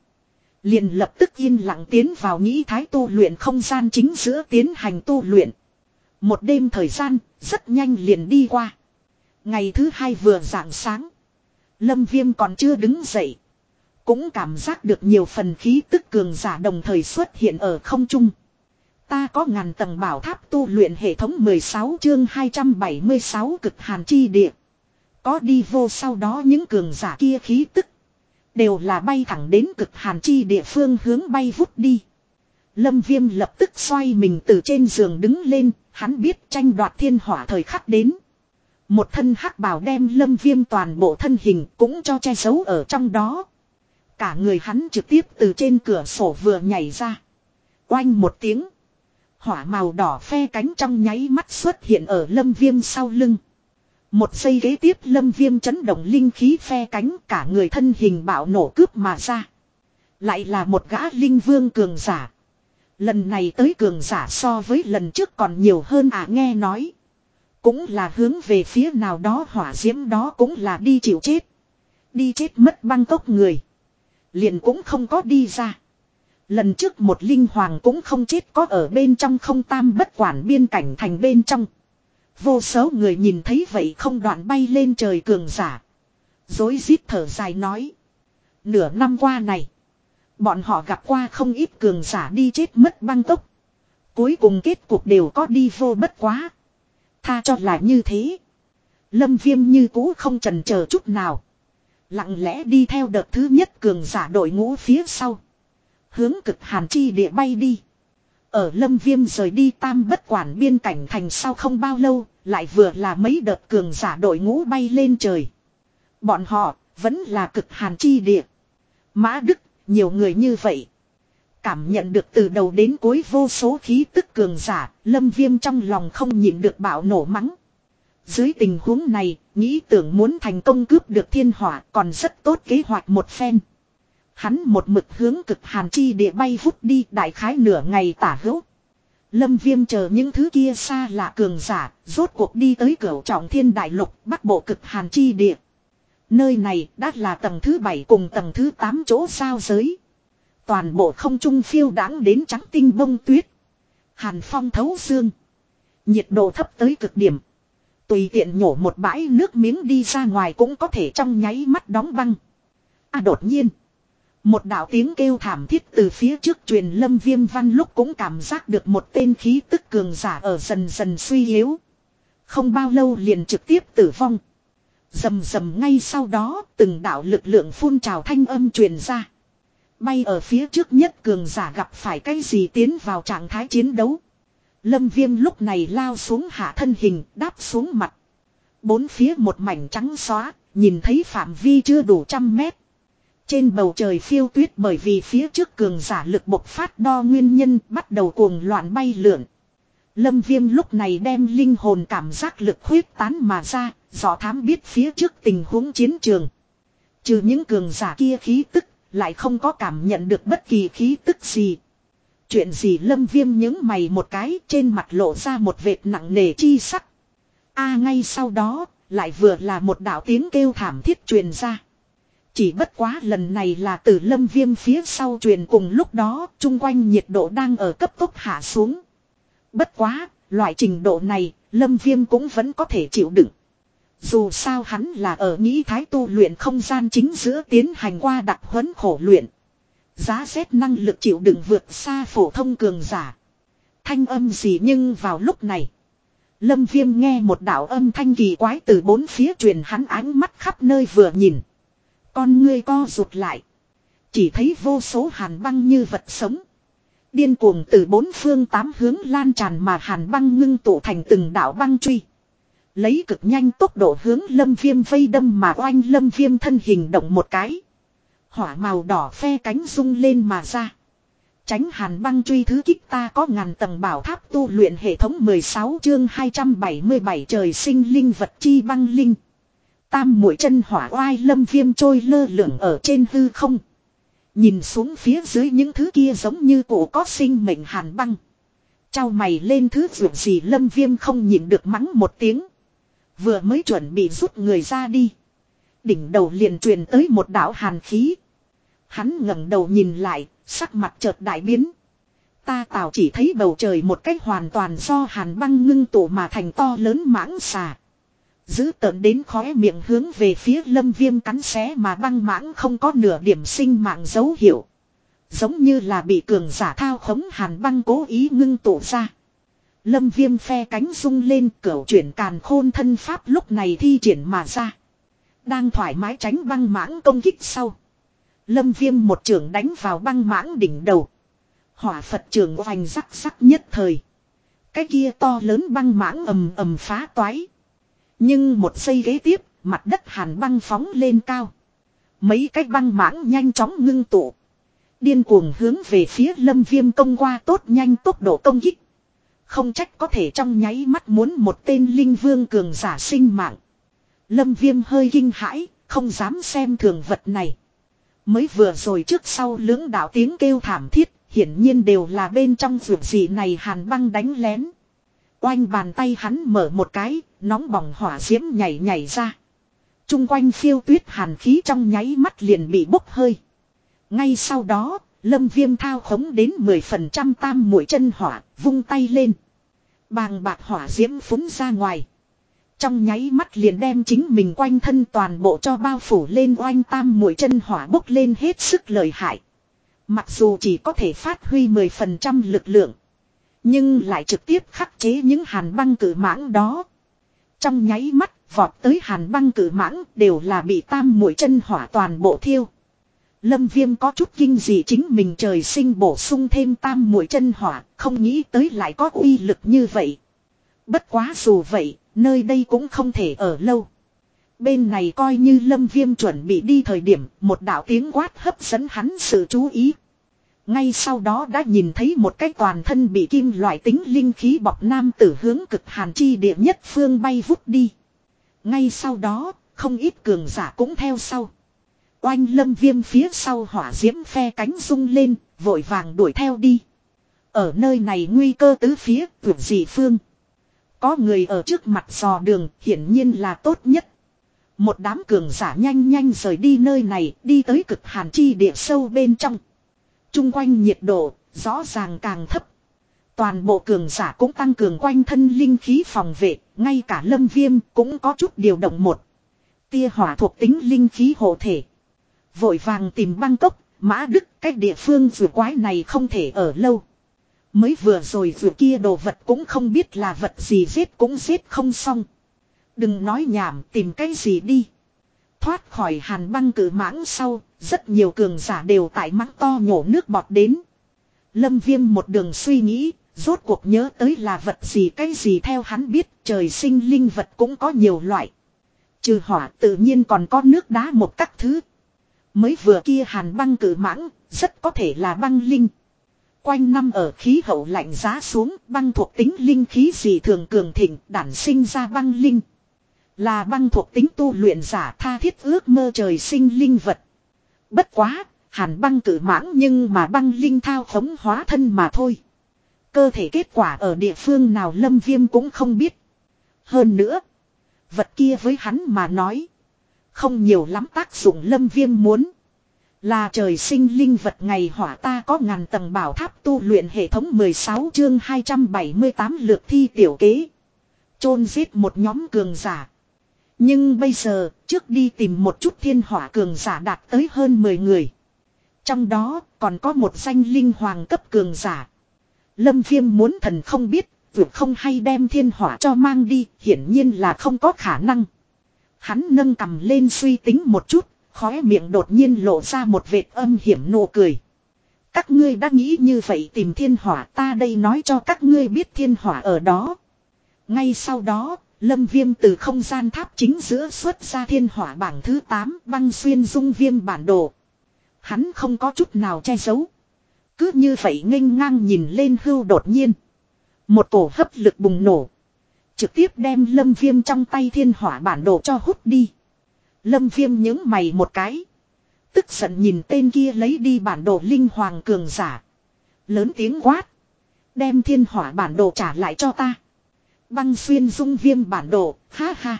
Liền lập tức yên lặng tiến vào nghĩ thái tu luyện không gian chính giữa tiến hành tu luyện. Một đêm thời gian, rất nhanh liền đi qua. Ngày thứ hai vừa rạng sáng. Lâm viêm còn chưa đứng dậy. Cũng cảm giác được nhiều phần khí tức cường giả đồng thời xuất hiện ở không trung. Ta có ngàn tầng bảo tháp tu luyện hệ thống 16 chương 276 cực hàn chi địa. Có đi vô sau đó những cường giả kia khí tức. Đều là bay thẳng đến cực hàn chi địa phương hướng bay vút đi. Lâm viêm lập tức xoay mình từ trên giường đứng lên, hắn biết tranh đoạt thiên hỏa thời khắc đến. Một thân hắc bào đem lâm viêm toàn bộ thân hình cũng cho che giấu ở trong đó. Cả người hắn trực tiếp từ trên cửa sổ vừa nhảy ra. Oanh một tiếng. Hỏa màu đỏ phe cánh trong nháy mắt xuất hiện ở lâm viêm sau lưng. Một giây ghế tiếp lâm viêm chấn động linh khí phe cánh cả người thân hình bạo nổ cướp mà ra. Lại là một gã linh vương cường giả. Lần này tới cường giả so với lần trước còn nhiều hơn à nghe nói. Cũng là hướng về phía nào đó hỏa diễm đó cũng là đi chịu chết. Đi chết mất băng tốc người. Liền cũng không có đi ra. Lần trước một linh hoàng cũng không chết có ở bên trong không tam bất quản biên cảnh thành bên trong. Vô số người nhìn thấy vậy không đoạn bay lên trời cường giả. Dối rít thở dài nói. Nửa năm qua này. Bọn họ gặp qua không ít cường giả đi chết mất băng tốc. Cuối cùng kết cục đều có đi vô bất quá. Tha cho là như thế. Lâm viêm như cũ không trần chờ chút nào. Lặng lẽ đi theo đợt thứ nhất cường giả đội ngũ phía sau. Hướng cực hàn chi địa bay đi. Ở lâm viêm rời đi tam bất quản biên cảnh thành sau không bao lâu, lại vừa là mấy đợt cường giả đội ngũ bay lên trời. Bọn họ, vẫn là cực hàn chi địa. Mã Đức, nhiều người như vậy. Cảm nhận được từ đầu đến cuối vô số khí tức cường giả, lâm viêm trong lòng không nhịn được bạo nổ mắng. Dưới tình huống này, nghĩ tưởng muốn thành công cướp được thiên hỏa còn rất tốt kế hoạch một phen. Hắn một mực hướng cực hàn chi địa bay vút đi đại khái nửa ngày tả hữu. Lâm viêm chờ những thứ kia xa lạ cường giả, rốt cuộc đi tới cửa trọng thiên đại lục, bắc bộ cực hàn chi địa. Nơi này đã là tầng thứ 7 cùng tầng thứ 8 chỗ sao giới. Toàn bộ không trung phiêu đáng đến trắng tinh bông tuyết. Hàn phong thấu xương. Nhiệt độ thấp tới cực điểm. Tùy tiện nhổ một bãi nước miếng đi ra ngoài cũng có thể trong nháy mắt đóng băng. À đột nhiên. Một đạo tiếng kêu thảm thiết từ phía trước truyền lâm viêm văn lúc cũng cảm giác được một tên khí tức cường giả ở dần dần suy yếu. Không bao lâu liền trực tiếp tử vong. Dầm dầm ngay sau đó từng đạo lực lượng phun trào thanh âm truyền ra. Bay ở phía trước nhất cường giả gặp phải cái gì tiến vào trạng thái chiến đấu. Lâm viêm lúc này lao xuống hạ thân hình đáp xuống mặt. Bốn phía một mảnh trắng xóa, nhìn thấy phạm vi chưa đủ trăm mét. Trên bầu trời phiêu tuyết bởi vì phía trước cường giả lực bộc phát đo nguyên nhân bắt đầu cuồng loạn bay lượn. Lâm viêm lúc này đem linh hồn cảm giác lực khuyết tán mà ra, rõ thám biết phía trước tình huống chiến trường. Trừ những cường giả kia khí tức, lại không có cảm nhận được bất kỳ khí tức gì. Chuyện gì lâm viêm những mày một cái trên mặt lộ ra một vệt nặng nề chi sắc. a ngay sau đó, lại vừa là một đạo tiếng kêu thảm thiết truyền ra. Chỉ bất quá lần này là từ lâm viêm phía sau truyền cùng lúc đó, chung quanh nhiệt độ đang ở cấp tốc hạ xuống. Bất quá, loại trình độ này, lâm viêm cũng vẫn có thể chịu đựng. Dù sao hắn là ở nghĩ thái tu luyện không gian chính giữa tiến hành qua đặc huấn khổ luyện. Giá xét năng lực chịu đựng vượt xa phổ thông cường giả. Thanh âm gì nhưng vào lúc này. Lâm viêm nghe một đạo âm thanh kỳ quái từ bốn phía truyền hắn ánh mắt khắp nơi vừa nhìn. Con ngươi co rụt lại. Chỉ thấy vô số hàn băng như vật sống. Điên cuồng từ bốn phương tám hướng lan tràn mà hàn băng ngưng tụ thành từng đảo băng truy. Lấy cực nhanh tốc độ hướng lâm viêm vây đâm mà oanh lâm viêm thân hình động một cái. Hỏa màu đỏ phe cánh rung lên mà ra. Tránh hàn băng truy thứ kích ta có ngàn tầng bảo tháp tu luyện hệ thống 16 chương 277 trời sinh linh vật chi băng linh. Tam mũi chân hỏa oai lâm viêm trôi lơ lửng ở trên hư không. Nhìn xuống phía dưới những thứ kia giống như cổ có sinh mệnh hàn băng. Chào mày lên thứ dụng gì lâm viêm không nhìn được mắng một tiếng. Vừa mới chuẩn bị rút người ra đi. Đỉnh đầu liền truyền tới một đảo hàn khí. Hắn ngẩng đầu nhìn lại, sắc mặt chợt đại biến. Ta tào chỉ thấy bầu trời một cách hoàn toàn do hàn băng ngưng tụ mà thành to lớn mãng xà. Giữ tợn đến khóe miệng hướng về phía lâm viêm cắn xé mà băng mãng không có nửa điểm sinh mạng dấu hiệu. Giống như là bị cường giả thao khống hàn băng cố ý ngưng tụ ra. Lâm viêm phe cánh rung lên cửu chuyển càn khôn thân pháp lúc này thi triển mà ra. Đang thoải mái tránh băng mãng công kích sau. Lâm viêm một trường đánh vào băng mãng đỉnh đầu. Hỏa Phật trường hoành rắc rắc nhất thời. Cái kia to lớn băng mãng ầm ầm phá toái. Nhưng một giây ghế tiếp, mặt đất hàn băng phóng lên cao. Mấy cái băng mãng nhanh chóng ngưng tụ. Điên cuồng hướng về phía lâm viêm công qua tốt nhanh tốc độ công kích. Không trách có thể trong nháy mắt muốn một tên linh vương cường giả sinh mạng. Lâm viêm hơi kinh hãi, không dám xem thường vật này. Mới vừa rồi trước sau lưỡng đạo tiếng kêu thảm thiết, hiển nhiên đều là bên trong vượt gì này hàn băng đánh lén. Oanh bàn tay hắn mở một cái, nóng bỏng hỏa diễm nhảy nhảy ra. Trung quanh phiêu tuyết hàn khí trong nháy mắt liền bị bốc hơi. Ngay sau đó, lâm viêm thao khống đến 10% tam mũi chân hỏa, vung tay lên. Bàng bạc hỏa diễm phúng ra ngoài. Trong nháy mắt liền đem chính mình quanh thân toàn bộ cho bao phủ lên oanh tam mũi chân hỏa bốc lên hết sức lợi hại. Mặc dù chỉ có thể phát huy 10% lực lượng. Nhưng lại trực tiếp khắc chế những hàn băng cử mãng đó. Trong nháy mắt, vọt tới hàn băng cử mãng đều là bị tam mũi chân hỏa toàn bộ thiêu. Lâm viêm có chút kinh dị chính mình trời sinh bổ sung thêm tam mũi chân hỏa, không nghĩ tới lại có uy lực như vậy. Bất quá dù vậy, nơi đây cũng không thể ở lâu. Bên này coi như lâm viêm chuẩn bị đi thời điểm, một đạo tiếng quát hấp dẫn hắn sự chú ý. Ngay sau đó đã nhìn thấy một cái toàn thân bị kim loại tính linh khí bọc nam tử hướng cực hàn chi địa nhất phương bay vút đi. Ngay sau đó, không ít cường giả cũng theo sau. Oanh lâm viêm phía sau hỏa diễm phe cánh rung lên, vội vàng đuổi theo đi. Ở nơi này nguy cơ tứ phía, vượt dị phương. Có người ở trước mặt dò đường, hiển nhiên là tốt nhất. Một đám cường giả nhanh nhanh rời đi nơi này, đi tới cực hàn chi địa sâu bên trong. Trung quanh nhiệt độ, rõ ràng càng thấp. Toàn bộ cường giả cũng tăng cường quanh thân linh khí phòng vệ, ngay cả lâm viêm cũng có chút điều động một. Tia hỏa thuộc tính linh khí hộ thể. Vội vàng tìm băng cốc, mã đức cách địa phương vừa quái này không thể ở lâu. Mới vừa rồi vừa kia đồ vật cũng không biết là vật gì giết cũng giết không xong. Đừng nói nhảm tìm cái gì đi. Thoát khỏi hàn băng cử mãng sau, rất nhiều cường giả đều tại mắng to nhổ nước bọt đến. Lâm viêm một đường suy nghĩ, rốt cuộc nhớ tới là vật gì cái gì theo hắn biết trời sinh linh vật cũng có nhiều loại. Trừ hỏa tự nhiên còn có nước đá một các thứ. Mới vừa kia hàn băng cử mãng, rất có thể là băng linh. Quanh năm ở khí hậu lạnh giá xuống, băng thuộc tính linh khí gì thường cường thịnh, đản sinh ra băng linh. Là băng thuộc tính tu luyện giả tha thiết ước mơ trời sinh linh vật. Bất quá, hàn băng cử mãng nhưng mà băng linh thao khống hóa thân mà thôi. Cơ thể kết quả ở địa phương nào lâm viêm cũng không biết. Hơn nữa, vật kia với hắn mà nói. Không nhiều lắm tác dụng lâm viêm muốn. Là trời sinh linh vật ngày hỏa ta có ngàn tầng bảo tháp tu luyện hệ thống 16 chương 278 lượt thi tiểu kế. chôn giết một nhóm cường giả. Nhưng bây giờ, trước đi tìm một chút thiên hỏa cường giả đạt tới hơn 10 người. Trong đó, còn có một danh linh hoàng cấp cường giả. Lâm Viêm muốn thần không biết, vượt không hay đem thiên hỏa cho mang đi, hiển nhiên là không có khả năng. Hắn nâng cầm lên suy tính một chút, khóe miệng đột nhiên lộ ra một vệt âm hiểm nụ cười. Các ngươi đã nghĩ như vậy tìm thiên hỏa ta đây nói cho các ngươi biết thiên hỏa ở đó. Ngay sau đó, Lâm Viêm từ không gian tháp chính giữa xuất ra thiên hỏa bảng thứ 8 băng xuyên dung viêm bản đồ. Hắn không có chút nào che giấu. Cứ như vậy nghênh ngang nhìn lên hưu đột nhiên. Một cổ hấp lực bùng nổ. Trực tiếp đem lâm viêm trong tay thiên hỏa bản đồ cho hút đi. Lâm viêm những mày một cái. Tức giận nhìn tên kia lấy đi bản đồ linh hoàng cường giả. Lớn tiếng quát. Đem thiên hỏa bản đồ trả lại cho ta. Băng xuyên dung viêm bản đồ, ha ha.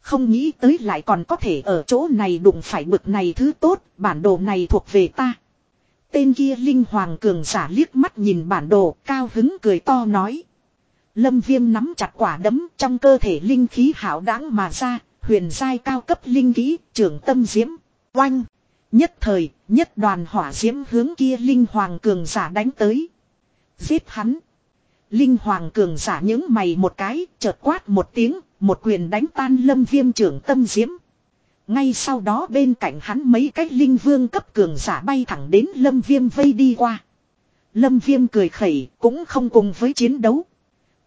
Không nghĩ tới lại còn có thể ở chỗ này đụng phải bực này thứ tốt, bản đồ này thuộc về ta. Tên kia linh hoàng cường giả liếc mắt nhìn bản đồ, cao hứng cười to nói. Lâm viêm nắm chặt quả đấm trong cơ thể linh khí hảo đáng mà ra, huyền giai cao cấp linh khí, trưởng tâm diễm, oanh. Nhất thời, nhất đoàn hỏa diễm hướng kia linh hoàng cường giả đánh tới. Giết hắn. Linh hoàng cường giả những mày một cái, chợt quát một tiếng, một quyền đánh tan lâm viêm trưởng tâm diễm. Ngay sau đó bên cạnh hắn mấy cái linh vương cấp cường giả bay thẳng đến lâm viêm vây đi qua. Lâm viêm cười khẩy, cũng không cùng với chiến đấu.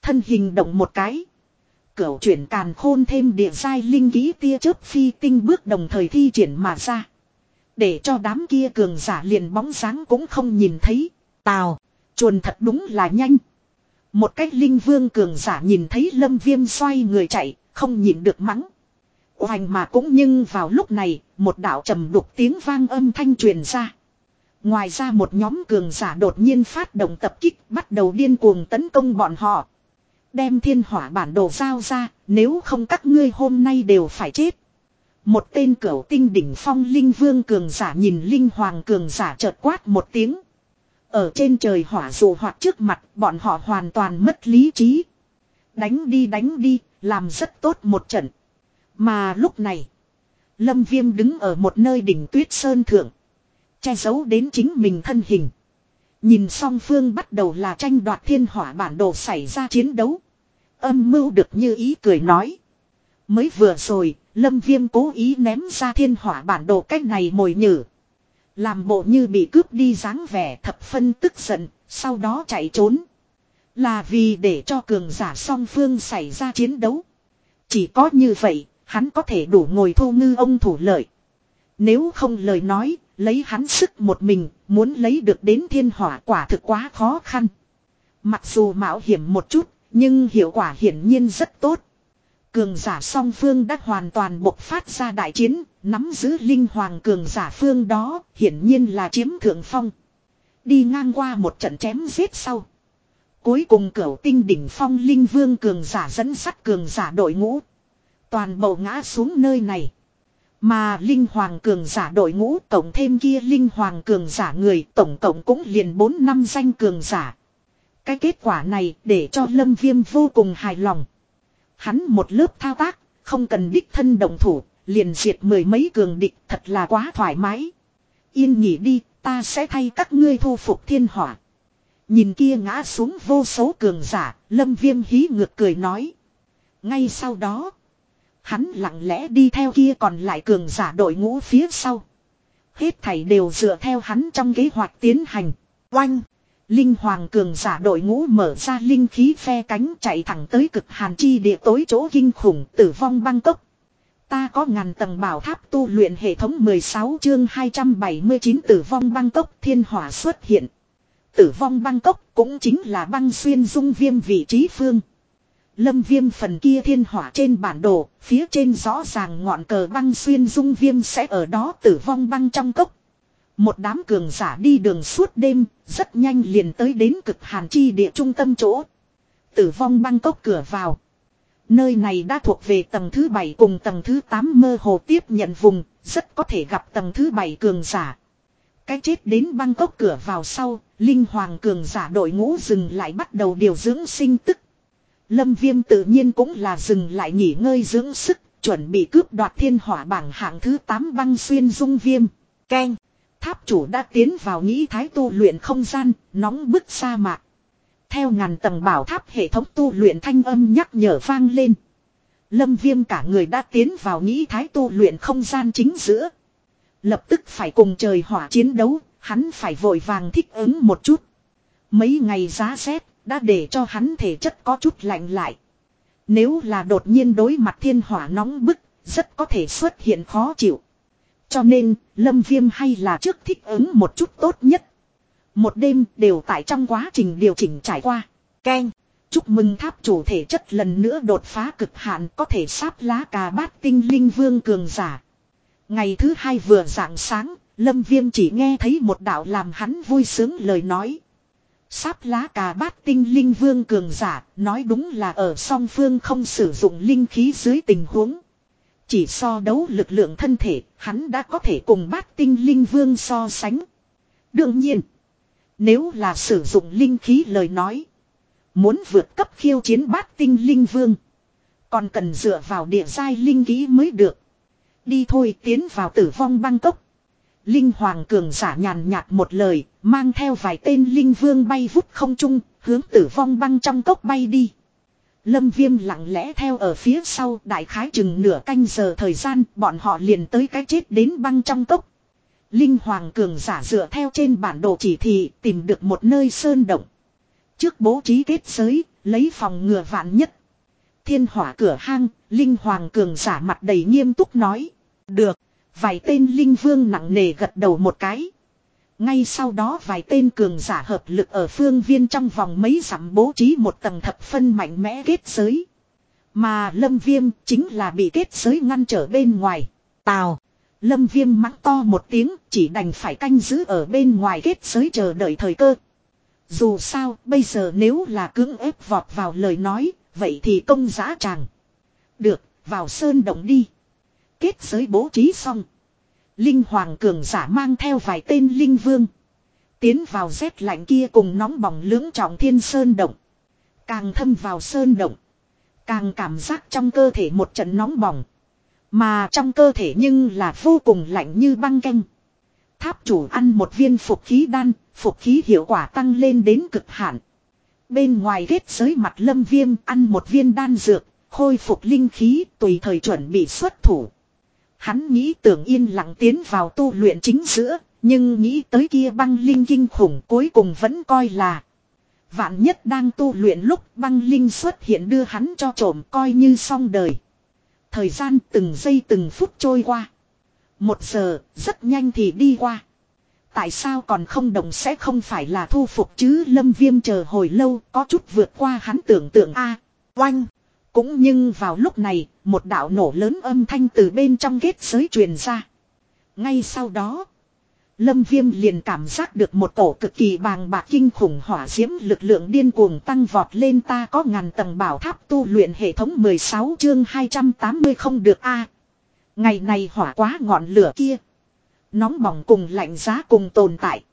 Thân hình động một cái. Cửu chuyển càn khôn thêm địa sai linh ký tia chớp phi tinh bước đồng thời thi triển mà ra. Để cho đám kia cường giả liền bóng sáng cũng không nhìn thấy. Tào, chuồn thật đúng là nhanh. Một cách linh vương cường giả nhìn thấy lâm viêm xoay người chạy, không nhìn được mắng. Hoành mà cũng nhưng vào lúc này, một đạo trầm đục tiếng vang âm thanh truyền ra. Ngoài ra một nhóm cường giả đột nhiên phát động tập kích bắt đầu điên cuồng tấn công bọn họ. Đem thiên hỏa bản đồ giao ra, nếu không các ngươi hôm nay đều phải chết. Một tên cửu tinh đỉnh phong linh vương cường giả nhìn linh hoàng cường giả chợt quát một tiếng. Ở trên trời hỏa dù hoạt trước mặt bọn họ hoàn toàn mất lý trí. Đánh đi đánh đi, làm rất tốt một trận. Mà lúc này, Lâm Viêm đứng ở một nơi đỉnh tuyết sơn thượng. Che giấu đến chính mình thân hình. Nhìn song phương bắt đầu là tranh đoạt thiên hỏa bản đồ xảy ra chiến đấu. Âm mưu được như ý cười nói. Mới vừa rồi, Lâm Viêm cố ý ném ra thiên hỏa bản đồ cách này mồi nhử. Làm bộ như bị cướp đi dáng vẻ thập phân tức giận, sau đó chạy trốn. Là vì để cho cường giả song phương xảy ra chiến đấu. Chỉ có như vậy, hắn có thể đủ ngồi thu ngư ông thủ lợi. Nếu không lời nói, lấy hắn sức một mình, muốn lấy được đến thiên hỏa quả thực quá khó khăn. Mặc dù mạo hiểm một chút, nhưng hiệu quả hiển nhiên rất tốt. Cường giả song phương đã hoàn toàn bộc phát ra đại chiến, nắm giữ linh hoàng cường giả phương đó, hiển nhiên là chiếm thượng phong. Đi ngang qua một trận chém giết sau. Cuối cùng cửu tinh đỉnh phong linh vương cường giả dẫn sắt cường giả đội ngũ. Toàn bộ ngã xuống nơi này. Mà linh hoàng cường giả đội ngũ tổng thêm kia linh hoàng cường giả người tổng cộng cũng liền 4 năm danh cường giả. Cái kết quả này để cho lâm viêm vô cùng hài lòng. Hắn một lớp thao tác, không cần đích thân đồng thủ, liền diệt mười mấy cường địch thật là quá thoải mái. Yên nghỉ đi, ta sẽ thay các ngươi thu phục thiên hỏa. Nhìn kia ngã xuống vô số cường giả, lâm viêm hí ngược cười nói. Ngay sau đó, hắn lặng lẽ đi theo kia còn lại cường giả đội ngũ phía sau. Hết thảy đều dựa theo hắn trong kế hoạch tiến hành. Oanh! Linh hoàng cường giả đội ngũ mở ra linh khí phe cánh chạy thẳng tới cực hàn chi địa tối chỗ kinh khủng tử vong băng cốc. Ta có ngàn tầng bảo tháp tu luyện hệ thống 16 chương 279 tử vong băng cốc thiên hỏa xuất hiện. Tử vong băng cốc cũng chính là băng xuyên dung viêm vị trí phương. Lâm viêm phần kia thiên hỏa trên bản đồ, phía trên rõ ràng ngọn cờ băng xuyên dung viêm sẽ ở đó tử vong băng trong cốc. Một đám cường giả đi đường suốt đêm, rất nhanh liền tới đến cực hàn chi địa trung tâm chỗ. Tử vong băng cốc cửa vào. Nơi này đã thuộc về tầng thứ 7 cùng tầng thứ 8 mơ hồ tiếp nhận vùng, rất có thể gặp tầng thứ 7 cường giả. Cái chết đến băng cốc cửa vào sau, Linh Hoàng cường giả đội ngũ dừng lại bắt đầu điều dưỡng sinh tức. Lâm Viêm tự nhiên cũng là dừng lại nghỉ ngơi dưỡng sức, chuẩn bị cướp đoạt thiên hỏa bảng hạng thứ 8 băng xuyên dung viêm. Ken. Tháp chủ đã tiến vào nghĩ thái tu luyện không gian, nóng bức sa mạc. Theo ngàn tầng bảo tháp hệ thống tu luyện thanh âm nhắc nhở vang lên. Lâm viêm cả người đã tiến vào nghĩ thái tu luyện không gian chính giữa. Lập tức phải cùng trời hỏa chiến đấu, hắn phải vội vàng thích ứng một chút. Mấy ngày giá rét, đã để cho hắn thể chất có chút lạnh lại. Nếu là đột nhiên đối mặt thiên hỏa nóng bức, rất có thể xuất hiện khó chịu. Cho nên, Lâm Viêm hay là trước thích ứng một chút tốt nhất. Một đêm đều tại trong quá trình điều chỉnh trải qua. Ken. Chúc mừng tháp chủ thể chất lần nữa đột phá cực hạn có thể sáp lá cà bát tinh linh vương cường giả. Ngày thứ hai vừa rạng sáng, Lâm Viêm chỉ nghe thấy một đạo làm hắn vui sướng lời nói. Sáp lá cà bát tinh linh vương cường giả, nói đúng là ở song phương không sử dụng linh khí dưới tình huống. Chỉ so đấu lực lượng thân thể, hắn đã có thể cùng bát tinh linh vương so sánh. Đương nhiên, nếu là sử dụng linh khí lời nói, muốn vượt cấp khiêu chiến bát tinh linh vương, còn cần dựa vào địa giai linh khí mới được. Đi thôi tiến vào tử vong băng cốc. Linh hoàng cường giả nhàn nhạt một lời, mang theo vài tên linh vương bay vút không trung, hướng tử vong băng trong cốc bay đi. Lâm viêm lặng lẽ theo ở phía sau đại khái chừng nửa canh giờ thời gian bọn họ liền tới cái chết đến băng trong cốc. Linh Hoàng cường giả dựa theo trên bản đồ chỉ thị tìm được một nơi sơn động. Trước bố trí kết giới, lấy phòng ngừa vạn nhất. Thiên hỏa cửa hang, Linh Hoàng cường giả mặt đầy nghiêm túc nói. Được, vài tên Linh Vương nặng nề gật đầu một cái. Ngay sau đó vài tên cường giả hợp lực ở phương viên trong vòng mấy dặm bố trí một tầng thập phân mạnh mẽ kết giới. Mà lâm viêm chính là bị kết giới ngăn trở bên ngoài. Tào. Lâm viêm mắng to một tiếng chỉ đành phải canh giữ ở bên ngoài kết giới chờ đợi thời cơ. Dù sao bây giờ nếu là cưỡng ép vọt vào lời nói vậy thì công giá tràng. Được, vào sơn động đi. Kết giới bố trí xong. Linh Hoàng cường giả mang theo vài tên Linh Vương. Tiến vào rét lạnh kia cùng nóng bỏng lưỡng trọng thiên sơn động. Càng thâm vào sơn động. Càng cảm giác trong cơ thể một trận nóng bỏng. Mà trong cơ thể nhưng là vô cùng lạnh như băng canh. Tháp chủ ăn một viên phục khí đan, phục khí hiệu quả tăng lên đến cực hạn. Bên ngoài ghét giới mặt lâm viêm ăn một viên đan dược, khôi phục linh khí tùy thời chuẩn bị xuất thủ. Hắn nghĩ tưởng yên lặng tiến vào tu luyện chính giữa, nhưng nghĩ tới kia băng linh kinh khủng cuối cùng vẫn coi là. Vạn nhất đang tu luyện lúc băng linh xuất hiện đưa hắn cho trộm coi như xong đời. Thời gian từng giây từng phút trôi qua. Một giờ, rất nhanh thì đi qua. Tại sao còn không đồng sẽ không phải là thu phục chứ lâm viêm chờ hồi lâu có chút vượt qua hắn tưởng tượng a oanh. Cũng nhưng vào lúc này, một đạo nổ lớn âm thanh từ bên trong kết giới truyền ra. Ngay sau đó, Lâm Viêm liền cảm giác được một cổ cực kỳ bàng bạc kinh khủng hỏa diễm lực lượng điên cuồng tăng vọt lên ta có ngàn tầng bảo tháp tu luyện hệ thống 16 chương 280 không được a Ngày này hỏa quá ngọn lửa kia. Nóng bỏng cùng lạnh giá cùng tồn tại.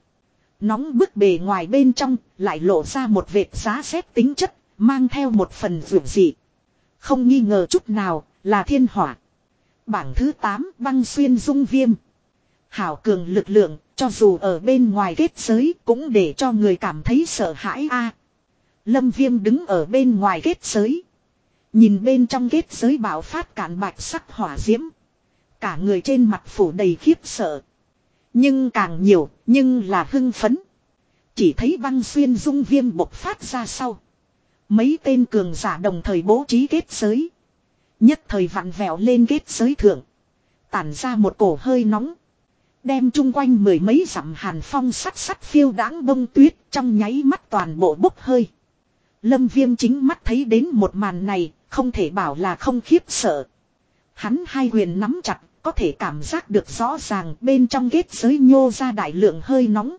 Nóng bức bề ngoài bên trong lại lộ ra một vệt giá xét tính chất, mang theo một phần vượt dị. Không nghi ngờ chút nào là thiên hỏa. Bảng thứ 8 băng xuyên dung viêm. Hảo cường lực lượng, cho dù ở bên ngoài kết giới cũng để cho người cảm thấy sợ hãi a. Lâm Viêm đứng ở bên ngoài kết giới. Nhìn bên trong kết giới bảo phát cản bạch sắc hỏa diễm. Cả người trên mặt phủ đầy khiếp sợ. Nhưng càng nhiều, nhưng là hưng phấn. Chỉ thấy băng xuyên dung viêm bộc phát ra sau. Mấy tên cường giả đồng thời bố trí kết giới. Nhất thời vặn vẹo lên kết giới thượng. Tản ra một cổ hơi nóng. Đem chung quanh mười mấy dặm hàn phong sắt sắt phiêu đáng bông tuyết trong nháy mắt toàn bộ bốc hơi. Lâm viêm chính mắt thấy đến một màn này, không thể bảo là không khiếp sợ. Hắn hai quyền nắm chặt, có thể cảm giác được rõ ràng bên trong kết giới nhô ra đại lượng hơi nóng.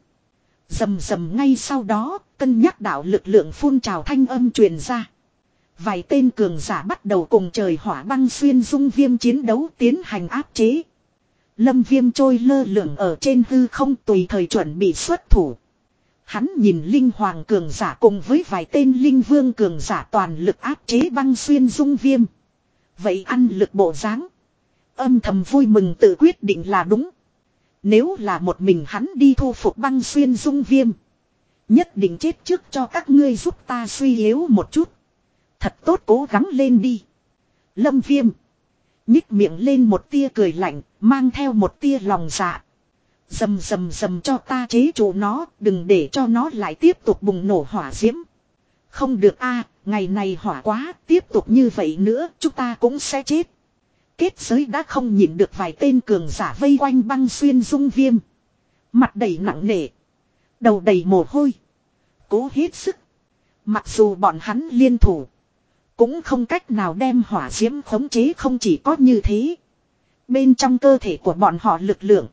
Dầm dầm ngay sau đó, cân nhắc đạo lực lượng phun trào thanh âm truyền ra. Vài tên cường giả bắt đầu cùng trời hỏa băng xuyên dung viêm chiến đấu tiến hành áp chế. Lâm viêm trôi lơ lửng ở trên hư không tùy thời chuẩn bị xuất thủ. Hắn nhìn Linh Hoàng cường giả cùng với vài tên Linh Vương cường giả toàn lực áp chế băng xuyên dung viêm. Vậy ăn lực bộ dáng Âm thầm vui mừng tự quyết định là đúng. Nếu là một mình hắn đi thu phục băng xuyên dung viêm. Nhất định chết trước cho các ngươi giúp ta suy yếu một chút. Thật tốt cố gắng lên đi. Lâm viêm. Nhích miệng lên một tia cười lạnh, mang theo một tia lòng dạ. Dầm dầm dầm cho ta chế trụ nó, đừng để cho nó lại tiếp tục bùng nổ hỏa diễm. Không được a à, ngày này hỏa quá, tiếp tục như vậy nữa, chúng ta cũng sẽ chết. Kết giới đã không nhịn được vài tên cường giả vây quanh băng xuyên dung viêm. Mặt đầy nặng nề. Đầu đầy mồ hôi. Cố hết sức. Mặc dù bọn hắn liên thủ. Cũng không cách nào đem hỏa diễm khống chế không chỉ có như thế. Bên trong cơ thể của bọn họ lực lượng.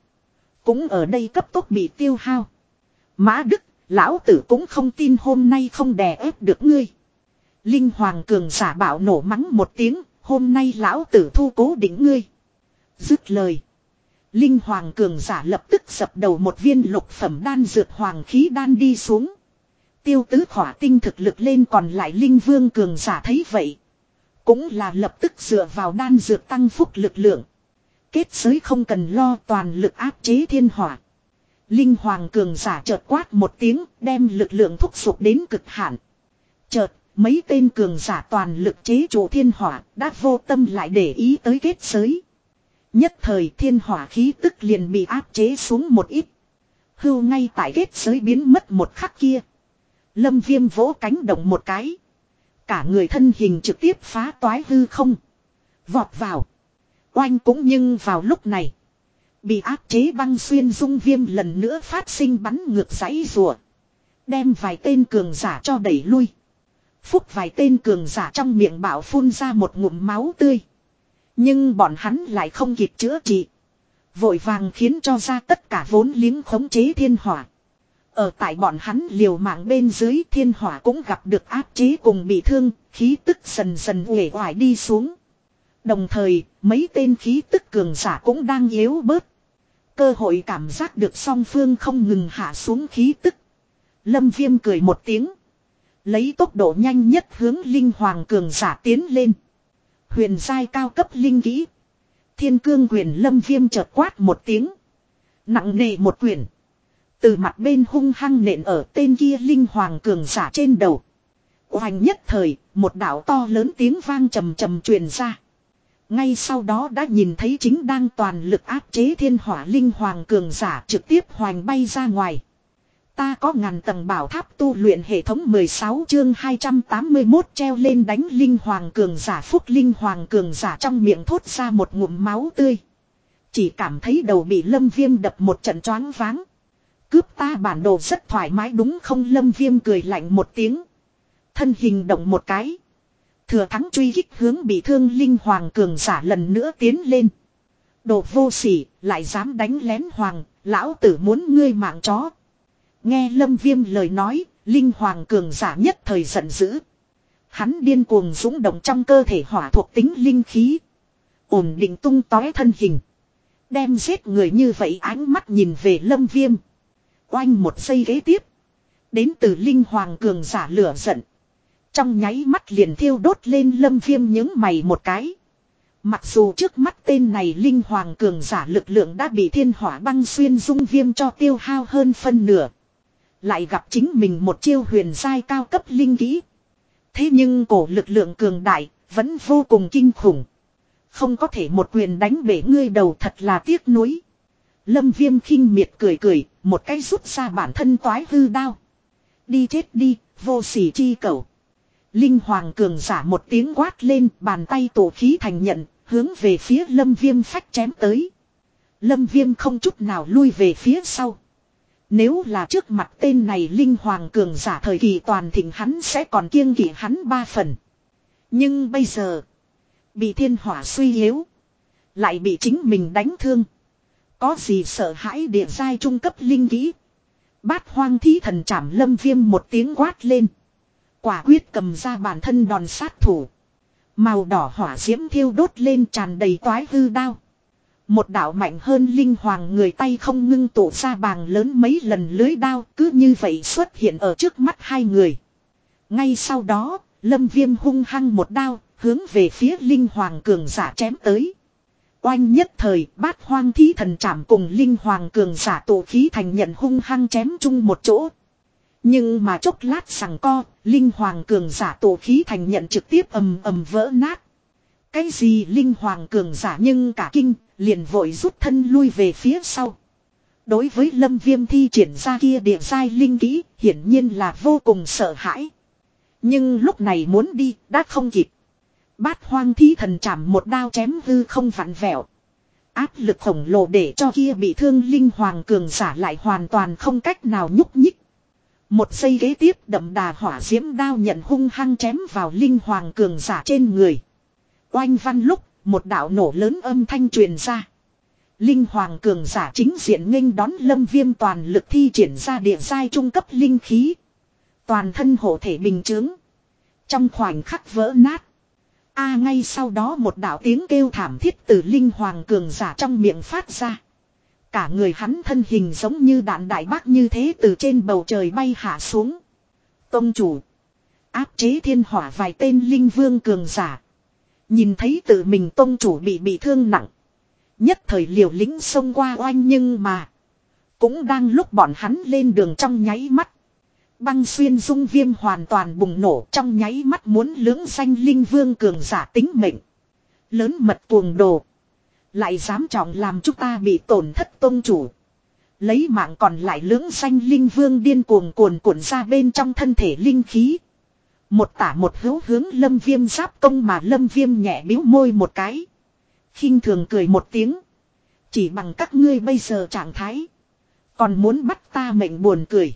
Cũng ở đây cấp tốc bị tiêu hao. Mã Đức, lão tử cũng không tin hôm nay không đè ép được ngươi. Linh Hoàng cường giả bảo nổ mắng một tiếng, hôm nay lão tử thu cố định ngươi. Dứt lời. Linh Hoàng cường giả lập tức sập đầu một viên lục phẩm đan dược hoàng khí đan đi xuống. Tiêu tứ khỏa tinh thực lực lên còn lại Linh Vương cường giả thấy vậy. Cũng là lập tức dựa vào đan dược tăng phúc lực lượng. Kết giới không cần lo toàn lực áp chế thiên hỏa. Linh Hoàng cường giả chợt quát một tiếng, đem lực lượng thúc giục đến cực hạn. Chợt mấy tên cường giả toàn lực chế chủ thiên hỏa đã vô tâm lại để ý tới kết giới. Nhất thời thiên hỏa khí tức liền bị áp chế xuống một ít. Hưu ngay tại kết giới biến mất một khắc kia. Lâm viêm vỗ cánh động một cái. Cả người thân hình trực tiếp phá toái hư không. Vọt vào. Oanh cũng nhưng vào lúc này. Bị áp chế băng xuyên dung viêm lần nữa phát sinh bắn ngược giấy rùa. Đem vài tên cường giả cho đẩy lui. Phúc vài tên cường giả trong miệng bảo phun ra một ngụm máu tươi. Nhưng bọn hắn lại không kịp chữa trị. Vội vàng khiến cho ra tất cả vốn liếng khống chế thiên hỏa. Ở tại bọn hắn liều mạng bên dưới thiên hỏa cũng gặp được áp chế cùng bị thương, khí tức dần dần uể oải đi xuống. Đồng thời, mấy tên khí tức cường giả cũng đang yếu bớt. Cơ hội cảm giác được song phương không ngừng hạ xuống khí tức. Lâm Viêm cười một tiếng. Lấy tốc độ nhanh nhất hướng Linh Hoàng cường giả tiến lên. Huyền giai cao cấp linh kỹ. Thiên cương quyền Lâm Viêm chợt quát một tiếng. Nặng nề một quyền Từ mặt bên hung hăng nện ở tên kia Linh Hoàng cường giả trên đầu. Hoành nhất thời, một đảo to lớn tiếng vang trầm trầm truyền ra. Ngay sau đó đã nhìn thấy chính đang toàn lực áp chế thiên hỏa linh hoàng cường giả trực tiếp hoành bay ra ngoài. Ta có ngàn tầng bảo tháp tu luyện hệ thống 16 chương 281 treo lên đánh linh hoàng cường giả phúc linh hoàng cường giả trong miệng thốt ra một ngụm máu tươi. Chỉ cảm thấy đầu bị lâm viêm đập một trận choáng váng. Cướp ta bản đồ rất thoải mái đúng không lâm viêm cười lạnh một tiếng. Thân hình động một cái. Thừa thắng truy kích hướng bị thương linh hoàng cường giả lần nữa tiến lên. Đồ vô sỉ, lại dám đánh lén hoàng, lão tử muốn ngươi mạng chó. Nghe lâm viêm lời nói, linh hoàng cường giả nhất thời giận dữ. Hắn điên cuồng dũng động trong cơ thể hỏa thuộc tính linh khí. Ổn định tung tói thân hình. Đem giết người như vậy ánh mắt nhìn về lâm viêm. Oanh một giây ghế tiếp. Đến từ linh hoàng cường giả lửa giận. Trong nháy mắt liền thiêu đốt lên lâm viêm những mày một cái. Mặc dù trước mắt tên này linh hoàng cường giả lực lượng đã bị thiên hỏa băng xuyên dung viêm cho tiêu hao hơn phân nửa. Lại gặp chính mình một chiêu huyền giai cao cấp linh kỹ. Thế nhưng cổ lực lượng cường đại vẫn vô cùng kinh khủng. Không có thể một quyền đánh bể ngươi đầu thật là tiếc nuối. Lâm viêm khinh miệt cười cười, một cái rút ra bản thân toái hư đao. Đi chết đi, vô sỉ chi cầu. Linh Hoàng cường giả một tiếng quát lên bàn tay tổ khí thành nhận, hướng về phía lâm viêm phách chém tới. Lâm viêm không chút nào lui về phía sau. Nếu là trước mặt tên này Linh Hoàng cường giả thời kỳ toàn thịnh hắn sẽ còn kiêng kỵ hắn ba phần. Nhưng bây giờ, bị thiên hỏa suy yếu, lại bị chính mình đánh thương. Có gì sợ hãi địa giai trung cấp linh kỹ. Bát hoang thí thần chảm lâm viêm một tiếng quát lên. Quả quyết cầm ra bản thân đòn sát thủ. Màu đỏ hỏa diễm thiêu đốt lên tràn đầy toái hư đao. Một đạo mạnh hơn linh hoàng người tay không ngưng tụ ra bàng lớn mấy lần lưới đao cứ như vậy xuất hiện ở trước mắt hai người. Ngay sau đó, lâm viêm hung hăng một đao, hướng về phía linh hoàng cường giả chém tới. Oanh nhất thời, bát hoang thí thần chạm cùng linh hoàng cường giả tổ khí thành nhận hung hăng chém chung một chỗ. Nhưng mà chốc lát sằng co, linh hoàng cường giả tổ khí thành nhận trực tiếp ầm ầm vỡ nát. Cái gì linh hoàng cường giả nhưng cả kinh, liền vội rút thân lui về phía sau. Đối với lâm viêm thi triển ra kia địa dai linh kỹ, hiển nhiên là vô cùng sợ hãi. Nhưng lúc này muốn đi, đã không kịp. Bát hoang thí thần chạm một đao chém hư không vặn vẹo. Áp lực khổng lồ để cho kia bị thương linh hoàng cường giả lại hoàn toàn không cách nào nhúc nhích. Một giây ghế tiếp đậm đà hỏa diễm đao nhận hung hăng chém vào linh hoàng cường giả trên người. Oanh văn lúc, một đạo nổ lớn âm thanh truyền ra. Linh hoàng cường giả chính diện nghênh đón lâm viêm toàn lực thi triển ra địa giai trung cấp linh khí. Toàn thân hộ thể bình chướng. Trong khoảnh khắc vỡ nát. A à, ngay sau đó một đạo tiếng kêu thảm thiết từ linh hoàng cường giả trong miệng phát ra. Cả người hắn thân hình giống như đạn đại bác như thế từ trên bầu trời bay hạ xuống. Tông chủ. Áp chế thiên hỏa vài tên linh vương cường giả. Nhìn thấy tự mình tôn chủ bị bị thương nặng. Nhất thời liều lính xông qua oanh nhưng mà. Cũng đang lúc bọn hắn lên đường trong nháy mắt. Băng xuyên dung viêm hoàn toàn bùng nổ trong nháy mắt muốn lưỡng danh linh vương cường giả tính mệnh. Lớn mật cuồng đồ. Lại dám trọng làm chúng ta bị tổn thất tôn chủ. Lấy mạng còn lại lưỡng danh linh vương điên cuồng cuồn cuộn ra bên trong thân thể linh khí. Một tả một hữu hướng lâm viêm giáp công mà lâm viêm nhẹ biếu môi một cái. khinh thường cười một tiếng. Chỉ bằng các ngươi bây giờ trạng thái. Còn muốn bắt ta mệnh buồn cười.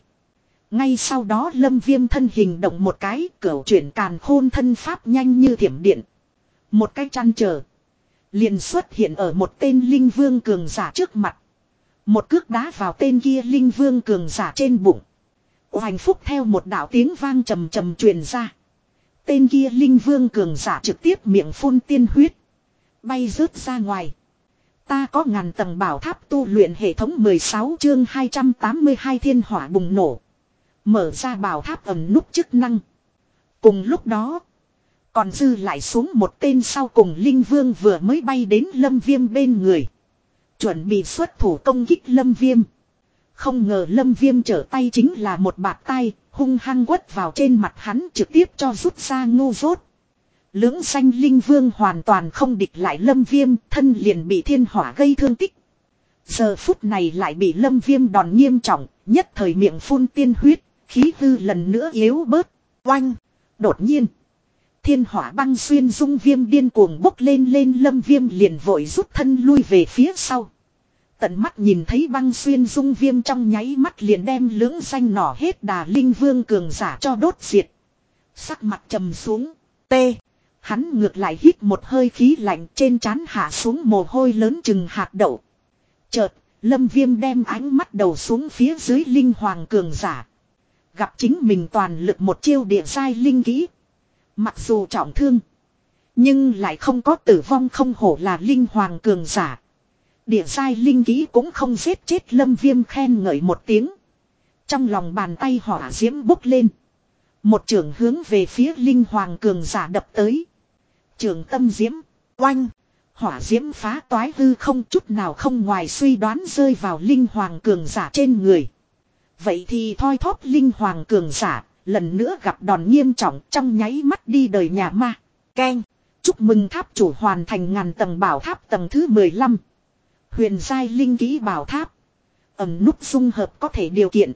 Ngay sau đó lâm viêm thân hình động một cái, cửu chuyển càn khôn thân pháp nhanh như thiểm điện. Một cái chăn trở. Liền xuất hiện ở một tên linh vương cường giả trước mặt. Một cước đá vào tên kia linh vương cường giả trên bụng. Hoành phúc theo một đạo tiếng vang trầm trầm truyền ra. Tên kia linh vương cường giả trực tiếp miệng phun tiên huyết. Bay rớt ra ngoài. Ta có ngàn tầng bảo tháp tu luyện hệ thống 16 chương 282 thiên hỏa bùng nổ. Mở ra bảo tháp ẩm nút chức năng. Cùng lúc đó. Còn dư lại xuống một tên sau cùng Linh Vương vừa mới bay đến lâm viêm bên người. Chuẩn bị xuất thủ công kích lâm viêm. Không ngờ lâm viêm trở tay chính là một bạt tay, hung hăng quất vào trên mặt hắn trực tiếp cho rút ra ngu rốt. Lưỡng xanh linh vương hoàn toàn không địch lại lâm viêm, thân liền bị thiên hỏa gây thương tích. Giờ phút này lại bị lâm viêm đòn nghiêm trọng, nhất thời miệng phun tiên huyết, khí hư lần nữa yếu bớt, oanh, đột nhiên. Thiên hỏa băng xuyên dung viêm điên cuồng bốc lên lên lâm viêm liền vội rút thân lui về phía sau. Tận mắt nhìn thấy băng xuyên dung viêm trong nháy mắt liền đem lưỡng xanh nỏ hết đà linh vương cường giả cho đốt diệt. Sắc mặt trầm xuống. tê Hắn ngược lại hít một hơi khí lạnh trên trán hạ xuống mồ hôi lớn chừng hạt đậu. Chợt, lâm viêm đem ánh mắt đầu xuống phía dưới linh hoàng cường giả. Gặp chính mình toàn lực một chiêu địa sai linh kỹ. Mặc dù trọng thương. Nhưng lại không có tử vong không hổ là linh hoàng cường giả. Địa sai linh ký cũng không giết chết lâm viêm khen ngợi một tiếng. Trong lòng bàn tay hỏa diễm bốc lên. Một trường hướng về phía linh hoàng cường giả đập tới. Trường tâm diễm, oanh. Hỏa diễm phá toái hư không chút nào không ngoài suy đoán rơi vào linh hoàng cường giả trên người. Vậy thì thoi thóp linh hoàng cường giả, lần nữa gặp đòn nghiêm trọng trong nháy mắt đi đời nhà ma. Ken, chúc mừng tháp chủ hoàn thành ngàn tầng bảo tháp tầng thứ 15. Huyền giai linh kỹ bảo tháp. Ẩm nút dung hợp có thể điều kiện.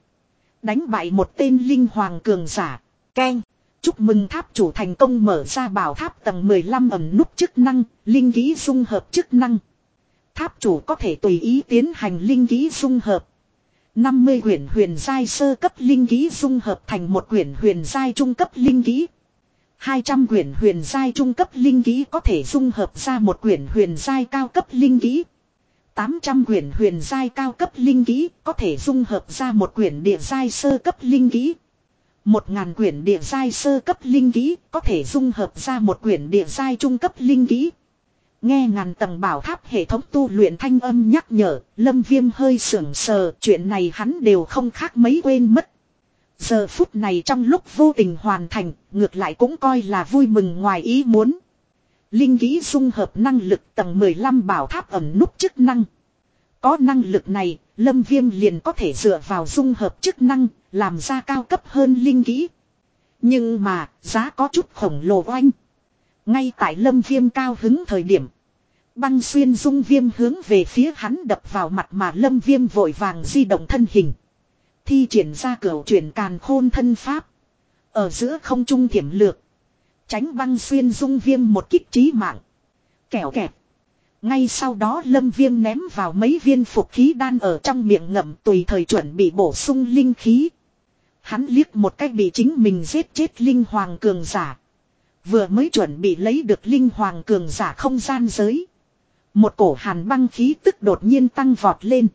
Đánh bại một tên linh hoàng cường giả. Keng. Chúc mừng tháp chủ thành công mở ra bảo tháp tầng 15 ẩm nút chức năng, linh kỹ dung hợp chức năng. Tháp chủ có thể tùy ý tiến hành linh kỹ dung hợp. 50 quyển huyền giai sơ cấp linh kỹ dung hợp thành một quyển huyền giai trung cấp linh kỹ. 200 quyển huyền giai trung cấp linh kỹ có thể dung hợp ra một quyển huyền giai cao cấp linh kỹ. 800 quyển huyền giai cao cấp linh kỹ có thể dung hợp ra một quyển địa giai sơ cấp linh kỹ. Một ngàn quyển địa giai sơ cấp linh kỹ có thể dung hợp ra một quyển địa giai trung cấp linh kỹ. Nghe ngàn tầng bảo tháp hệ thống tu luyện thanh âm nhắc nhở, lâm viêm hơi sưởng sờ, chuyện này hắn đều không khác mấy quên mất. Giờ phút này trong lúc vô tình hoàn thành, ngược lại cũng coi là vui mừng ngoài ý muốn. Linh kỹ dung hợp năng lực tầng 15 bảo tháp ẩm nút chức năng. Có năng lực này, Lâm Viêm liền có thể dựa vào dung hợp chức năng, làm ra cao cấp hơn linh kỹ. Nhưng mà, giá có chút khổng lồ oanh. Ngay tại Lâm Viêm cao hứng thời điểm. Băng xuyên dung viêm hướng về phía hắn đập vào mặt mà Lâm Viêm vội vàng di động thân hình. Thi triển ra cửa chuyển càn khôn thân pháp. Ở giữa không trung thiểm lược. Tránh băng xuyên dung viêm một kích trí mạng. Kẻo kẹp Ngay sau đó lâm viêm ném vào mấy viên phục khí đan ở trong miệng ngậm tùy thời chuẩn bị bổ sung linh khí. Hắn liếc một cách bị chính mình giết chết linh hoàng cường giả. Vừa mới chuẩn bị lấy được linh hoàng cường giả không gian giới. Một cổ hàn băng khí tức đột nhiên tăng vọt lên.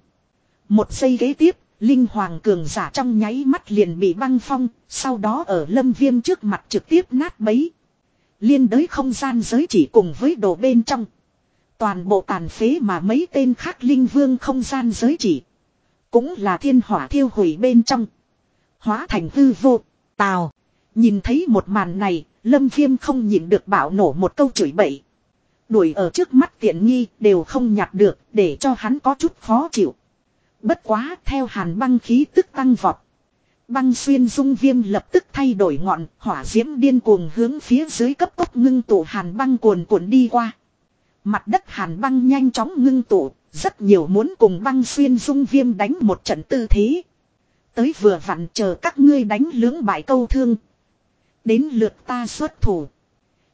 Một giây ghế tiếp, linh hoàng cường giả trong nháy mắt liền bị băng phong, sau đó ở lâm viêm trước mặt trực tiếp nát bấy. Liên đới không gian giới chỉ cùng với đồ bên trong. Toàn bộ tàn phế mà mấy tên khác linh vương không gian giới chỉ. Cũng là thiên hỏa thiêu hủy bên trong. Hóa thành hư vô, tào. Nhìn thấy một màn này, lâm viêm không nhịn được bảo nổ một câu chửi bậy. Đuổi ở trước mắt tiện nghi đều không nhặt được để cho hắn có chút khó chịu. Bất quá theo hàn băng khí tức tăng vọt. Băng xuyên dung viêm lập tức thay đổi ngọn, hỏa diễm điên cuồng hướng phía dưới cấp tốc ngưng tụ hàn băng cuồn cuộn đi qua. Mặt đất hàn băng nhanh chóng ngưng tụ, rất nhiều muốn cùng băng xuyên dung viêm đánh một trận tư thế. Tới vừa vặn chờ các ngươi đánh lưỡng bại câu thương. Đến lượt ta xuất thủ.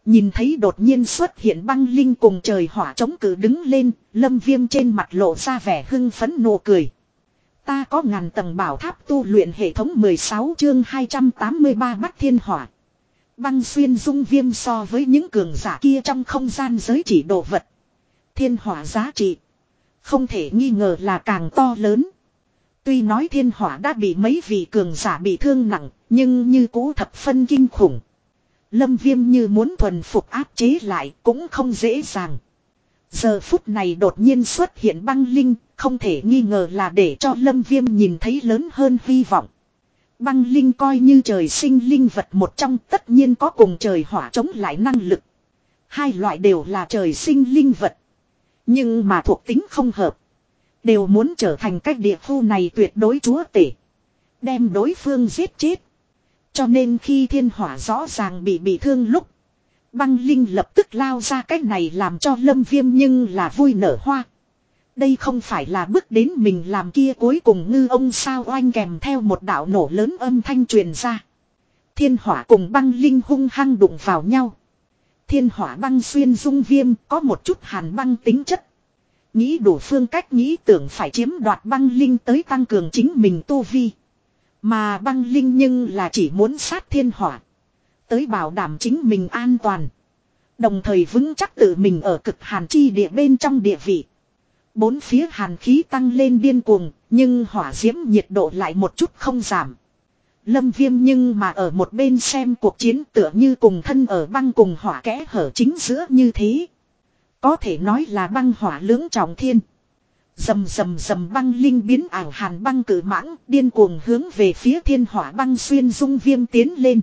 Nhìn thấy đột nhiên xuất hiện băng linh cùng trời hỏa chống cử đứng lên, lâm viêm trên mặt lộ ra vẻ hưng phấn nụ cười. Ta có ngàn tầng bảo tháp tu luyện hệ thống 16 chương 283 bắt Thiên Hỏa. Băng xuyên dung viêm so với những cường giả kia trong không gian giới chỉ đồ vật. Thiên hỏa giá trị. Không thể nghi ngờ là càng to lớn. Tuy nói thiên hỏa đã bị mấy vị cường giả bị thương nặng, nhưng như cũ thập phân kinh khủng. Lâm viêm như muốn thuần phục áp chế lại cũng không dễ dàng. Giờ phút này đột nhiên xuất hiện băng linh, không thể nghi ngờ là để cho lâm viêm nhìn thấy lớn hơn hy vọng. Băng linh coi như trời sinh linh vật một trong, tất nhiên có cùng trời hỏa chống lại năng lực. Hai loại đều là trời sinh linh vật. Nhưng mà thuộc tính không hợp. Đều muốn trở thành cách địa khu này tuyệt đối chúa tể. Đem đối phương giết chết. Cho nên khi thiên hỏa rõ ràng bị bị thương lúc. Băng Linh lập tức lao ra cách này làm cho lâm viêm nhưng là vui nở hoa. Đây không phải là bước đến mình làm kia cuối cùng ngư ông sao oanh kèm theo một đạo nổ lớn âm thanh truyền ra. Thiên hỏa cùng băng linh hung hăng đụng vào nhau. Thiên hỏa băng xuyên dung viêm, có một chút hàn băng tính chất. Nghĩ đủ phương cách nghĩ tưởng phải chiếm đoạt băng linh tới tăng cường chính mình tu vi. Mà băng linh nhưng là chỉ muốn sát thiên hỏa. Tới bảo đảm chính mình an toàn. Đồng thời vững chắc tự mình ở cực hàn chi địa bên trong địa vị. Bốn phía hàn khí tăng lên điên cuồng, nhưng hỏa diễm nhiệt độ lại một chút không giảm. Lâm viêm nhưng mà ở một bên xem cuộc chiến tựa như cùng thân ở băng cùng hỏa kẽ hở chính giữa như thế. Có thể nói là băng hỏa lưỡng trọng thiên. Dầm dầm dầm băng linh biến ảo hàn băng cử mãng điên cuồng hướng về phía thiên hỏa băng xuyên dung viêm tiến lên.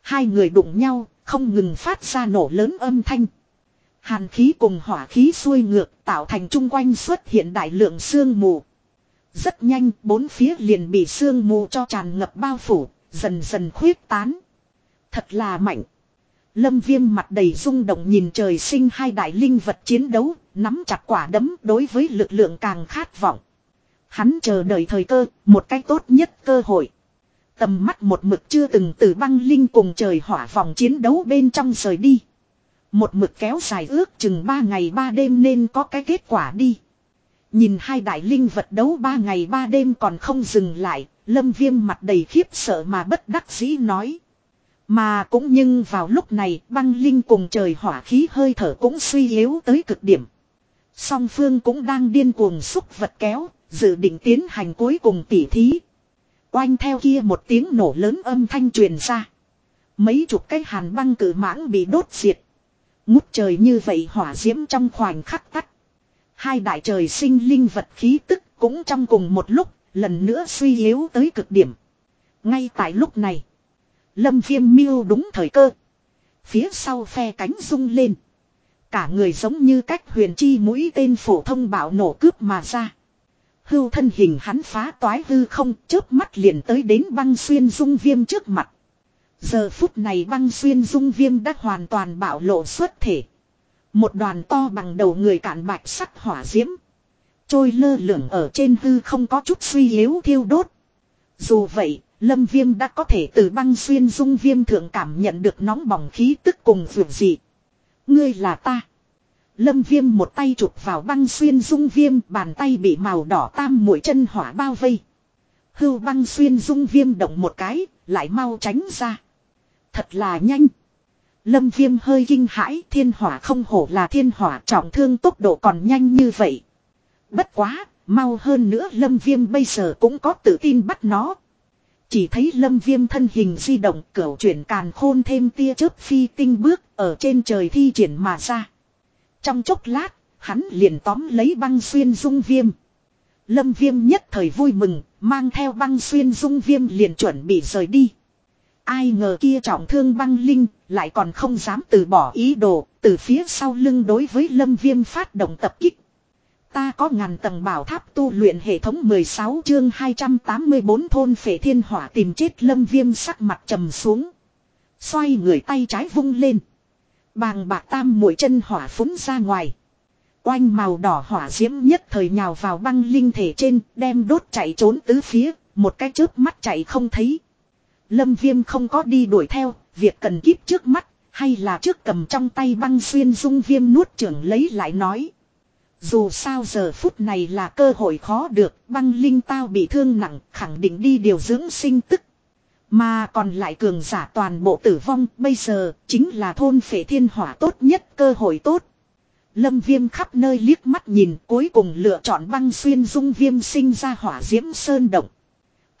Hai người đụng nhau, không ngừng phát ra nổ lớn âm thanh. Hàn khí cùng hỏa khí xuôi ngược tạo thành chung quanh xuất hiện đại lượng sương mù. Rất nhanh bốn phía liền bị sương mù cho tràn ngập bao phủ, dần dần khuyết tán. Thật là mạnh. Lâm viêm mặt đầy rung động nhìn trời sinh hai đại linh vật chiến đấu, nắm chặt quả đấm đối với lực lượng càng khát vọng. Hắn chờ đợi thời cơ, một cách tốt nhất cơ hội. Tầm mắt một mực chưa từng từ băng linh cùng trời hỏa vòng chiến đấu bên trong rời đi. Một mực kéo dài ước chừng ba ngày ba đêm nên có cái kết quả đi. Nhìn hai đại linh vật đấu ba ngày ba đêm còn không dừng lại, lâm viêm mặt đầy khiếp sợ mà bất đắc dĩ nói. Mà cũng nhưng vào lúc này băng linh cùng trời hỏa khí hơi thở cũng suy yếu tới cực điểm. Song phương cũng đang điên cuồng xúc vật kéo, dự định tiến hành cuối cùng tỉ thí. Oanh theo kia một tiếng nổ lớn âm thanh truyền ra. Mấy chục cái hàn băng cử mãng bị đốt diệt. Ngút trời như vậy hỏa diễm trong khoảnh khắc tắt. Hai đại trời sinh linh vật khí tức cũng trong cùng một lúc, lần nữa suy yếu tới cực điểm. Ngay tại lúc này, lâm viêm miêu đúng thời cơ. Phía sau phe cánh rung lên. Cả người giống như cách huyền chi mũi tên phổ thông bạo nổ cướp mà ra. Hưu thân hình hắn phá toái hư không chớp mắt liền tới đến băng xuyên dung viêm trước mặt. Giờ phút này băng xuyên dung viêm đã hoàn toàn bạo lộ xuất thể. Một đoàn to bằng đầu người cạn bạch sắc hỏa diễm. Trôi lơ lửng ở trên hư không có chút suy yếu thiêu đốt. Dù vậy, lâm viêm đã có thể từ băng xuyên dung viêm thượng cảm nhận được nóng bỏng khí tức cùng vượt dị. Ngươi là ta. Lâm viêm một tay chụp vào băng xuyên dung viêm bàn tay bị màu đỏ tam mũi chân hỏa bao vây. Hưu băng xuyên dung viêm động một cái, lại mau tránh ra. Thật là nhanh. Lâm viêm hơi kinh hãi thiên hỏa không hổ là thiên hỏa trọng thương tốc độ còn nhanh như vậy. Bất quá, mau hơn nữa lâm viêm bây giờ cũng có tự tin bắt nó. Chỉ thấy lâm viêm thân hình di động cửu chuyển càn khôn thêm tia chớp phi tinh bước ở trên trời thi triển mà ra. Trong chốc lát, hắn liền tóm lấy băng xuyên dung viêm. Lâm viêm nhất thời vui mừng, mang theo băng xuyên dung viêm liền chuẩn bị rời đi. Ai ngờ kia trọng thương băng linh, lại còn không dám từ bỏ ý đồ, từ phía sau lưng đối với lâm viêm phát động tập kích. Ta có ngàn tầng bảo tháp tu luyện hệ thống 16 chương 284 thôn phệ thiên hỏa tìm chết lâm viêm sắc mặt trầm xuống. Xoay người tay trái vung lên. Bàng bạc tam mũi chân hỏa phúng ra ngoài. Oanh màu đỏ hỏa diễm nhất thời nhào vào băng linh thể trên, đem đốt chạy trốn tứ phía, một cái chớp mắt chạy không thấy. Lâm viêm không có đi đuổi theo, việc cần kíp trước mắt, hay là trước cầm trong tay băng xuyên dung viêm nuốt trưởng lấy lại nói. Dù sao giờ phút này là cơ hội khó được, băng linh tao bị thương nặng, khẳng định đi điều dưỡng sinh tức. Mà còn lại cường giả toàn bộ tử vong bây giờ chính là thôn phệ thiên hỏa tốt nhất cơ hội tốt. Lâm viêm khắp nơi liếc mắt nhìn cuối cùng lựa chọn băng xuyên dung viêm sinh ra hỏa diễm sơn động.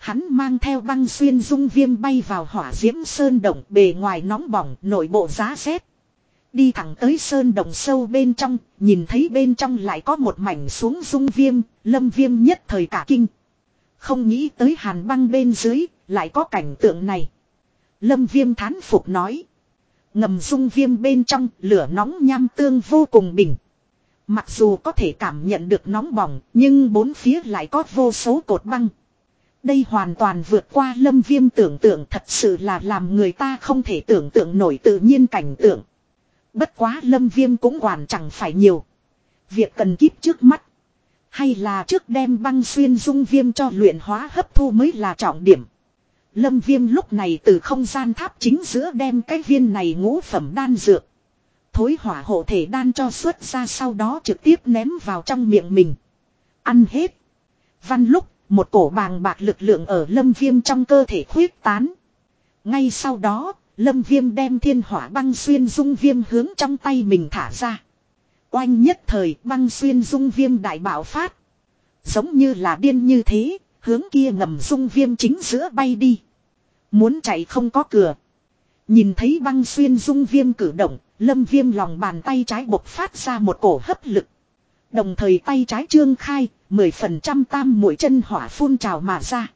Hắn mang theo băng xuyên dung viêm bay vào hỏa diễm sơn động bề ngoài nóng bỏng nội bộ giá rét. Đi thẳng tới sơn đồng sâu bên trong, nhìn thấy bên trong lại có một mảnh xuống dung viêm, lâm viêm nhất thời cả kinh. Không nghĩ tới hàn băng bên dưới, lại có cảnh tượng này. Lâm viêm thán phục nói. Ngầm dung viêm bên trong, lửa nóng nham tương vô cùng bình. Mặc dù có thể cảm nhận được nóng bỏng, nhưng bốn phía lại có vô số cột băng. Đây hoàn toàn vượt qua lâm viêm tưởng tượng thật sự là làm người ta không thể tưởng tượng nổi tự nhiên cảnh tượng. Bất quá lâm viêm cũng hoàn chẳng phải nhiều. Việc cần kíp trước mắt. Hay là trước đem băng xuyên dung viêm cho luyện hóa hấp thu mới là trọng điểm. Lâm viêm lúc này từ không gian tháp chính giữa đem cái viên này ngũ phẩm đan dược. Thối hỏa hộ thể đan cho xuất ra sau đó trực tiếp ném vào trong miệng mình. Ăn hết. Văn lúc, một cổ bàng bạc lực lượng ở lâm viêm trong cơ thể khuyết tán. Ngay sau đó, lâm viêm đem thiên hỏa băng xuyên dung viêm hướng trong tay mình thả ra. Oanh nhất thời băng xuyên dung viêm đại bạo phát. Giống như là điên như thế, hướng kia ngầm dung viêm chính giữa bay đi. Muốn chạy không có cửa. Nhìn thấy băng xuyên dung viêm cử động, lâm viêm lòng bàn tay trái bộc phát ra một cổ hấp lực. Đồng thời tay trái trương khai, 10% tam mũi chân hỏa phun trào mà ra.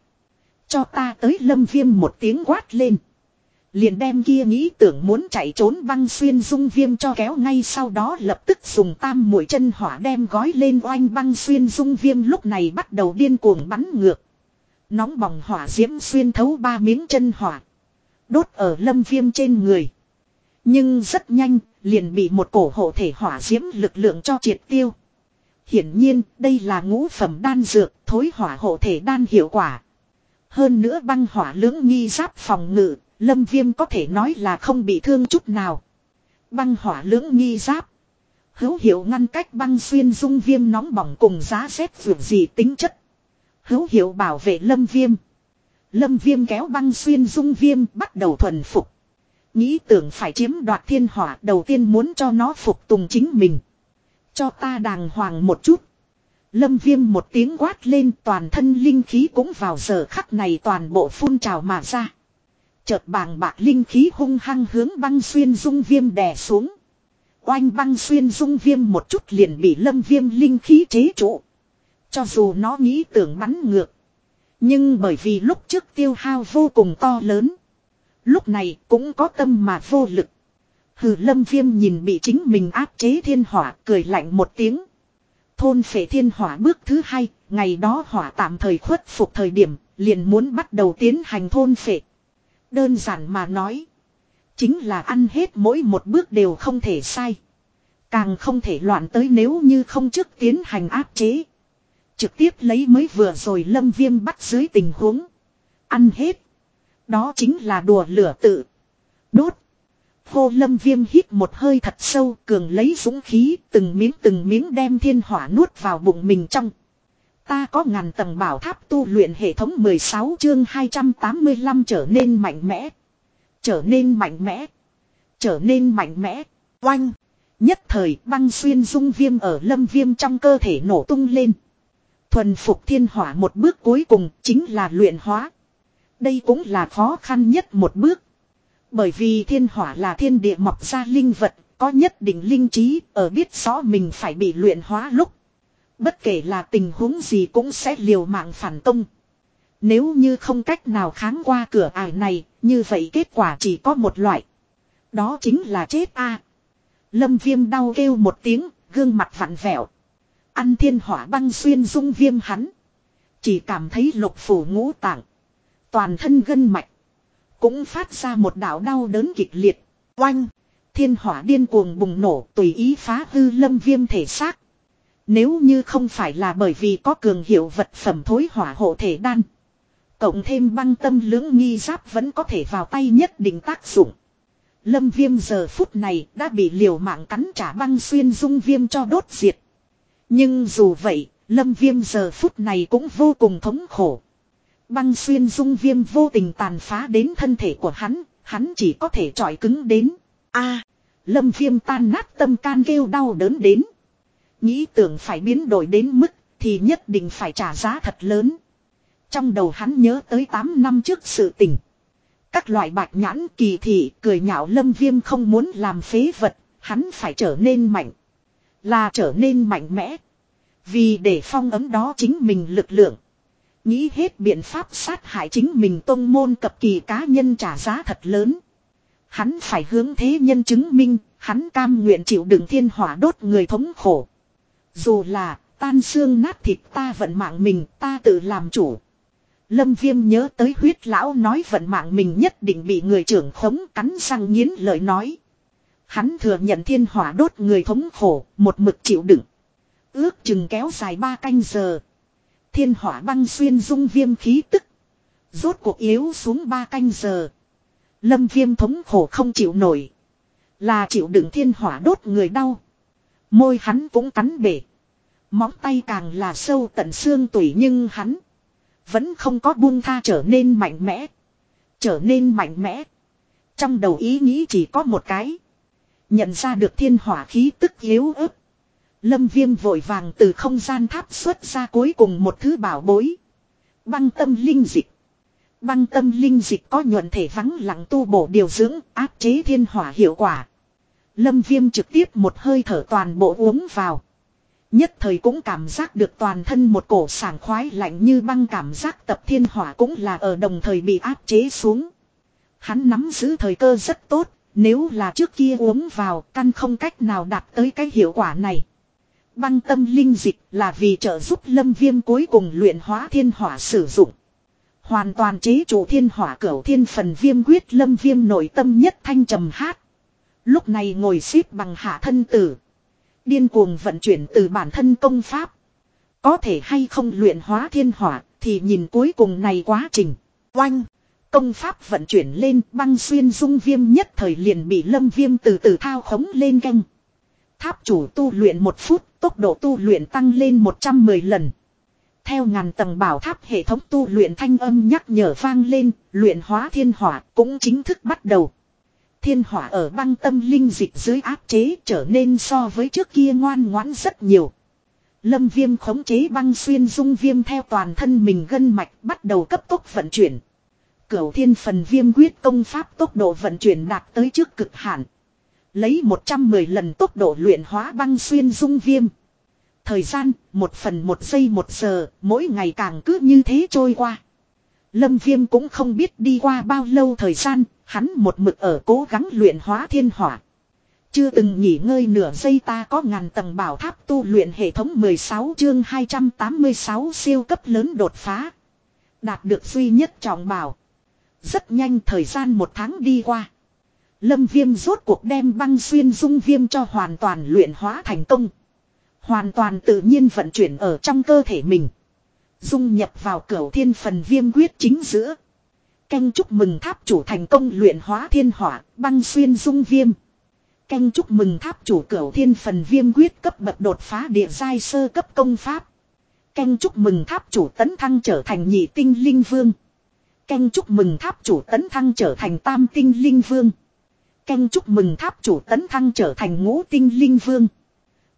Cho ta tới lâm viêm một tiếng quát lên. Liền đem kia nghĩ tưởng muốn chạy trốn băng xuyên dung viêm cho kéo ngay sau đó lập tức dùng tam mũi chân hỏa đem gói lên oanh băng xuyên dung viêm lúc này bắt đầu điên cuồng bắn ngược. Nóng bỏng hỏa diễm xuyên thấu ba miếng chân hỏa. Đốt ở lâm viêm trên người. Nhưng rất nhanh, liền bị một cổ hộ thể hỏa diễm lực lượng cho triệt tiêu. Hiển nhiên, đây là ngũ phẩm đan dược, thối hỏa hộ thể đan hiệu quả. Hơn nữa băng hỏa lưỡng nghi giáp phòng ngự, lâm viêm có thể nói là không bị thương chút nào. Băng hỏa lưỡng nghi giáp. Hữu hiệu ngăn cách băng xuyên dung viêm nóng bỏng cùng giá xét vượt gì tính chất. Hữu hiệu bảo vệ lâm viêm. Lâm viêm kéo băng xuyên dung viêm bắt đầu thuần phục. Nghĩ tưởng phải chiếm đoạt thiên hỏa đầu tiên muốn cho nó phục tùng chính mình. Cho ta đàng hoàng một chút. Lâm viêm một tiếng quát lên toàn thân linh khí cũng vào giờ khắc này toàn bộ phun trào mà ra. Chợt bàng bạc linh khí hung hăng hướng băng xuyên dung viêm đè xuống. Oanh băng xuyên dung viêm một chút liền bị lâm viêm linh khí chế trụ. Cho dù nó nghĩ tưởng bắn ngược. Nhưng bởi vì lúc trước tiêu hao vô cùng to lớn. Lúc này cũng có tâm mà vô lực. Hừ lâm viêm nhìn bị chính mình áp chế thiên hỏa cười lạnh một tiếng. Thôn phệ thiên hỏa bước thứ hai, ngày đó hỏa tạm thời khuất phục thời điểm, liền muốn bắt đầu tiến hành thôn phệ. Đơn giản mà nói. Chính là ăn hết mỗi một bước đều không thể sai. Càng không thể loạn tới nếu như không trước tiến hành áp chế. Trực tiếp lấy mới vừa rồi lâm viêm bắt dưới tình huống. Ăn hết. Đó chính là đùa lửa tự. Đốt. Hô lâm viêm hít một hơi thật sâu, cường lấy dũng khí, từng miếng từng miếng đem thiên hỏa nuốt vào bụng mình trong. Ta có ngàn tầng bảo tháp tu luyện hệ thống 16 chương 285 trở nên mạnh mẽ. Trở nên mạnh mẽ. Trở nên mạnh mẽ. Oanh. Nhất thời, băng xuyên dung viêm ở lâm viêm trong cơ thể nổ tung lên. Thuần phục thiên hỏa một bước cuối cùng chính là luyện hóa. Đây cũng là khó khăn nhất một bước. Bởi vì thiên hỏa là thiên địa mọc ra linh vật, có nhất định linh trí, ở biết rõ mình phải bị luyện hóa lúc. Bất kể là tình huống gì cũng sẽ liều mạng phản công. Nếu như không cách nào kháng qua cửa ải này, như vậy kết quả chỉ có một loại. Đó chính là chết a. Lâm viêm đau kêu một tiếng, gương mặt vặn vẹo. Ăn thiên hỏa băng xuyên dung viêm hắn. Chỉ cảm thấy lục phủ ngũ tạng. Toàn thân gân mạch. Cũng phát ra một đạo đau đớn kịch liệt. Oanh. Thiên hỏa điên cuồng bùng nổ tùy ý phá hư lâm viêm thể xác. Nếu như không phải là bởi vì có cường hiệu vật phẩm thối hỏa hộ thể đan. Cộng thêm băng tâm lưỡng nghi giáp vẫn có thể vào tay nhất định tác dụng. Lâm viêm giờ phút này đã bị liều mạng cắn trả băng xuyên dung viêm cho đốt diệt. Nhưng dù vậy, lâm viêm giờ phút này cũng vô cùng thống khổ. Băng xuyên dung viêm vô tình tàn phá đến thân thể của hắn, hắn chỉ có thể trọi cứng đến. a lâm viêm tan nát tâm can kêu đau đớn đến. Nghĩ tưởng phải biến đổi đến mức, thì nhất định phải trả giá thật lớn. Trong đầu hắn nhớ tới 8 năm trước sự tình. Các loại bạch nhãn kỳ thị cười nhạo lâm viêm không muốn làm phế vật, Hắn phải trở nên mạnh. Là trở nên mạnh mẽ. Vì để phong ấm đó chính mình lực lượng. Nghĩ hết biện pháp sát hại chính mình tông môn cập kỳ cá nhân trả giá thật lớn. Hắn phải hướng thế nhân chứng minh, hắn cam nguyện chịu đựng thiên hỏa đốt người thống khổ. Dù là, tan xương nát thịt ta vận mạng mình, ta tự làm chủ. Lâm Viêm nhớ tới huyết lão nói vận mạng mình nhất định bị người trưởng khống cắn răng nghiến lời nói. Hắn thừa nhận thiên hỏa đốt người thống khổ, một mực chịu đựng. Ước chừng kéo dài ba canh giờ. Thiên hỏa băng xuyên dung viêm khí tức. Rốt cuộc yếu xuống ba canh giờ. Lâm viêm thống khổ không chịu nổi. Là chịu đựng thiên hỏa đốt người đau. Môi hắn cũng cắn bể. Móng tay càng là sâu tận xương tủy nhưng hắn. Vẫn không có buông tha trở nên mạnh mẽ. Trở nên mạnh mẽ. Trong đầu ý nghĩ chỉ có một cái. Nhận ra được thiên hỏa khí tức yếu ớt. Lâm viêm vội vàng từ không gian tháp xuất ra cuối cùng một thứ bảo bối. Băng tâm linh dịch. Băng tâm linh dịch có nhuận thể vắng lặng tu bổ điều dưỡng áp chế thiên hỏa hiệu quả. Lâm viêm trực tiếp một hơi thở toàn bộ uống vào. Nhất thời cũng cảm giác được toàn thân một cổ sảng khoái lạnh như băng cảm giác tập thiên hỏa cũng là ở đồng thời bị áp chế xuống. Hắn nắm giữ thời cơ rất tốt, nếu là trước kia uống vào căn không cách nào đạt tới cái hiệu quả này. Băng tâm linh dịch là vì trợ giúp lâm viêm cuối cùng luyện hóa thiên hỏa sử dụng. Hoàn toàn chế chủ thiên hỏa cửu thiên phần viêm quyết lâm viêm nội tâm nhất thanh trầm hát. Lúc này ngồi xếp bằng hạ thân tử. Điên cuồng vận chuyển từ bản thân công pháp. Có thể hay không luyện hóa thiên hỏa thì nhìn cuối cùng này quá trình. Oanh! Công pháp vận chuyển lên băng xuyên dung viêm nhất thời liền bị lâm viêm từ từ thao khống lên canh. Tháp chủ tu luyện một phút, tốc độ tu luyện tăng lên 110 lần. Theo ngàn tầng bảo tháp hệ thống tu luyện thanh âm nhắc nhở vang lên, luyện hóa thiên hỏa cũng chính thức bắt đầu. Thiên hỏa ở băng tâm linh dịch dưới áp chế trở nên so với trước kia ngoan ngoãn rất nhiều. Lâm viêm khống chế băng xuyên dung viêm theo toàn thân mình gân mạch bắt đầu cấp tốc vận chuyển. Cửu thiên phần viêm quyết công pháp tốc độ vận chuyển đạt tới trước cực hạn. Lấy 110 lần tốc độ luyện hóa băng xuyên dung viêm. Thời gian, một phần một giây một giờ, mỗi ngày càng cứ như thế trôi qua. Lâm Viêm cũng không biết đi qua bao lâu thời gian, hắn một mực ở cố gắng luyện hóa thiên hỏa. Chưa từng nghỉ ngơi nửa giây ta có ngàn tầng bảo tháp tu luyện hệ thống 16 chương 286 siêu cấp lớn đột phá. Đạt được duy nhất trọng bảo. Rất nhanh thời gian một tháng đi qua. Lâm viêm rốt cuộc đem băng xuyên dung viêm cho hoàn toàn luyện hóa thành công. Hoàn toàn tự nhiên vận chuyển ở trong cơ thể mình. Dung nhập vào cửu thiên phần viêm quyết chính giữa. Canh chúc mừng tháp chủ thành công luyện hóa thiên hỏa, băng xuyên dung viêm. Canh chúc mừng tháp chủ cửu thiên phần viêm quyết cấp bậc đột phá địa giai sơ cấp công pháp. Canh chúc mừng tháp chủ tấn thăng trở thành nhị tinh linh vương. Canh chúc mừng tháp chủ tấn thăng trở thành tam tinh linh vương. Canh chúc mừng tháp chủ tấn thăng trở thành ngũ tinh linh vương.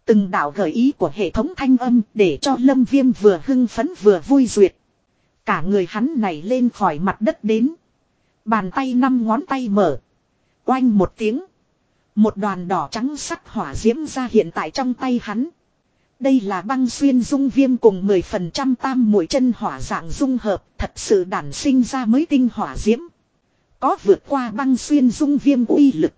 Từng đạo gợi ý của hệ thống thanh âm để cho lâm viêm vừa hưng phấn vừa vui duyệt. Cả người hắn này lên khỏi mặt đất đến. Bàn tay năm ngón tay mở. Oanh một tiếng. Một đoàn đỏ trắng sắc hỏa diễm ra hiện tại trong tay hắn. Đây là băng xuyên dung viêm cùng 10% tam mũi chân hỏa dạng dung hợp, thật sự đản sinh ra mới tinh hỏa diễm. Có vượt qua băng xuyên dung viêm uy lực.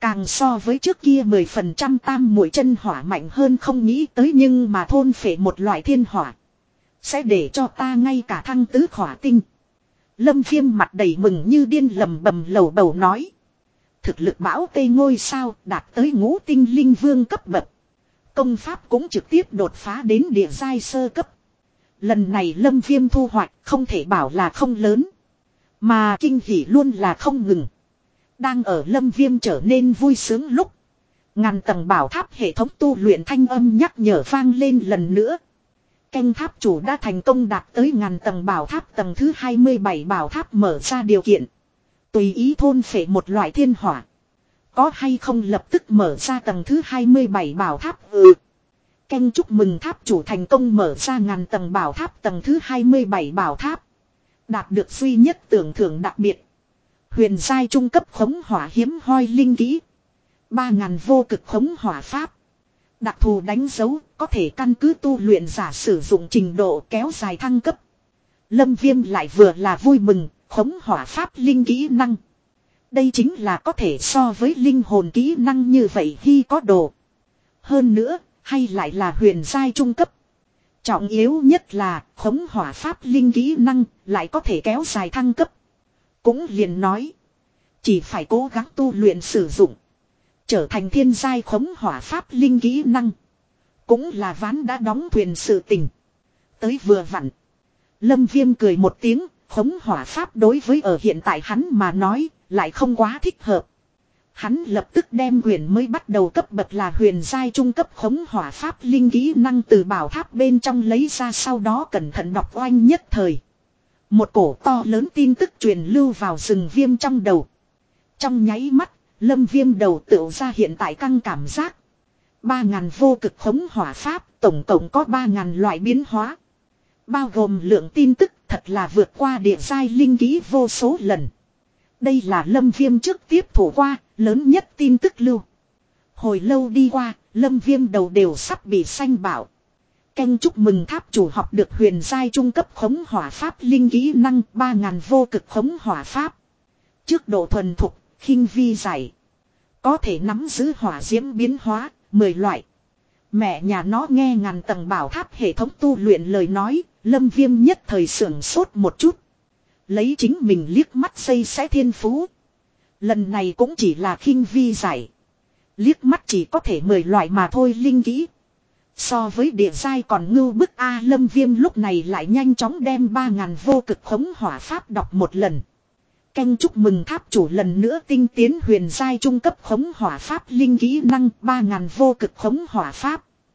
Càng so với trước kia 10% tam mũi chân hỏa mạnh hơn không nghĩ tới nhưng mà thôn phệ một loại thiên hỏa. Sẽ để cho ta ngay cả thăng tứ khỏa tinh. Lâm viêm mặt đầy mừng như điên lầm bầm lầu bầu nói. Thực lực bão tây ngôi sao đạt tới ngũ tinh linh vương cấp bậc. Công pháp cũng trực tiếp đột phá đến địa giai sơ cấp. Lần này lâm viêm thu hoạch không thể bảo là không lớn. Mà kinh hỉ luôn là không ngừng. Đang ở lâm viêm trở nên vui sướng lúc. Ngàn tầng bảo tháp hệ thống tu luyện thanh âm nhắc nhở vang lên lần nữa. Canh tháp chủ đã thành công đạt tới ngàn tầng bảo tháp tầng thứ 27 bảo tháp mở ra điều kiện. Tùy ý thôn phệ một loại thiên hỏa. Có hay không lập tức mở ra tầng thứ 27 bảo tháp ừ. Canh chúc mừng tháp chủ thành công mở ra ngàn tầng bảo tháp tầng thứ 27 bảo tháp. Đạt được duy nhất tưởng thưởng đặc biệt. Huyền giai trung cấp khống hỏa hiếm hoi linh kỹ. Ba ngàn vô cực khống hỏa pháp. Đặc thù đánh dấu có thể căn cứ tu luyện giả sử dụng trình độ kéo dài thăng cấp. Lâm viêm lại vừa là vui mừng, khống hỏa pháp linh kỹ năng. Đây chính là có thể so với linh hồn kỹ năng như vậy khi có đồ. Hơn nữa, hay lại là huyền giai trung cấp. Trọng yếu nhất là, khống hỏa pháp linh kỹ năng lại có thể kéo dài thăng cấp. Cũng liền nói. Chỉ phải cố gắng tu luyện sử dụng. Trở thành thiên giai khống hỏa pháp linh kỹ năng. Cũng là ván đã đóng thuyền sự tình. Tới vừa vặn. Lâm viêm cười một tiếng. Khống hỏa pháp đối với ở hiện tại hắn mà nói lại không quá thích hợp. Hắn lập tức đem huyền mới bắt đầu cấp bậc là huyền giai trung cấp khống hỏa pháp linh kỹ năng từ bảo tháp bên trong lấy ra sau đó cẩn thận đọc oanh nhất thời. Một cổ to lớn tin tức truyền lưu vào rừng viêm trong đầu. Trong nháy mắt, lâm viêm đầu tựu ra hiện tại căng cảm giác. Ba ngàn vô cực khống hỏa pháp, tổng cộng có ba ngàn loại biến hóa. Bao gồm lượng tin tức thật là vượt qua địa giai linh kỹ vô số lần. Đây là lâm viêm trước tiếp thủ qua, lớn nhất tin tức lưu. Hồi lâu đi qua, lâm viêm đầu đều sắp bị xanh bảo. Canh chúc mừng tháp chủ học được huyền giai trung cấp khống hỏa pháp linh kỹ năng 3.000 vô cực khống hỏa pháp. Trước độ thuần thục, khinh vi giải. Có thể nắm giữ hỏa diễm biến hóa, 10 loại. Mẹ nhà nó nghe ngàn tầng bảo tháp hệ thống tu luyện lời nói, lâm viêm nhất thời sưởng sốt một chút. Lấy chính mình liếc mắt xây xé thiên phú. Lần này cũng chỉ là khinh vi giải. Liếc mắt chỉ có thể mười loại mà thôi linh kỹ. So với địa giai còn ngưu bức A lâm viêm lúc này lại nhanh chóng đem 3.000 vô cực khống hỏa pháp đọc một lần. Canh chúc mừng tháp chủ lần nữa tinh tiến huyền giai trung cấp khống hỏa pháp linh kỹ năng 3.000 vô cực khống hỏa pháp.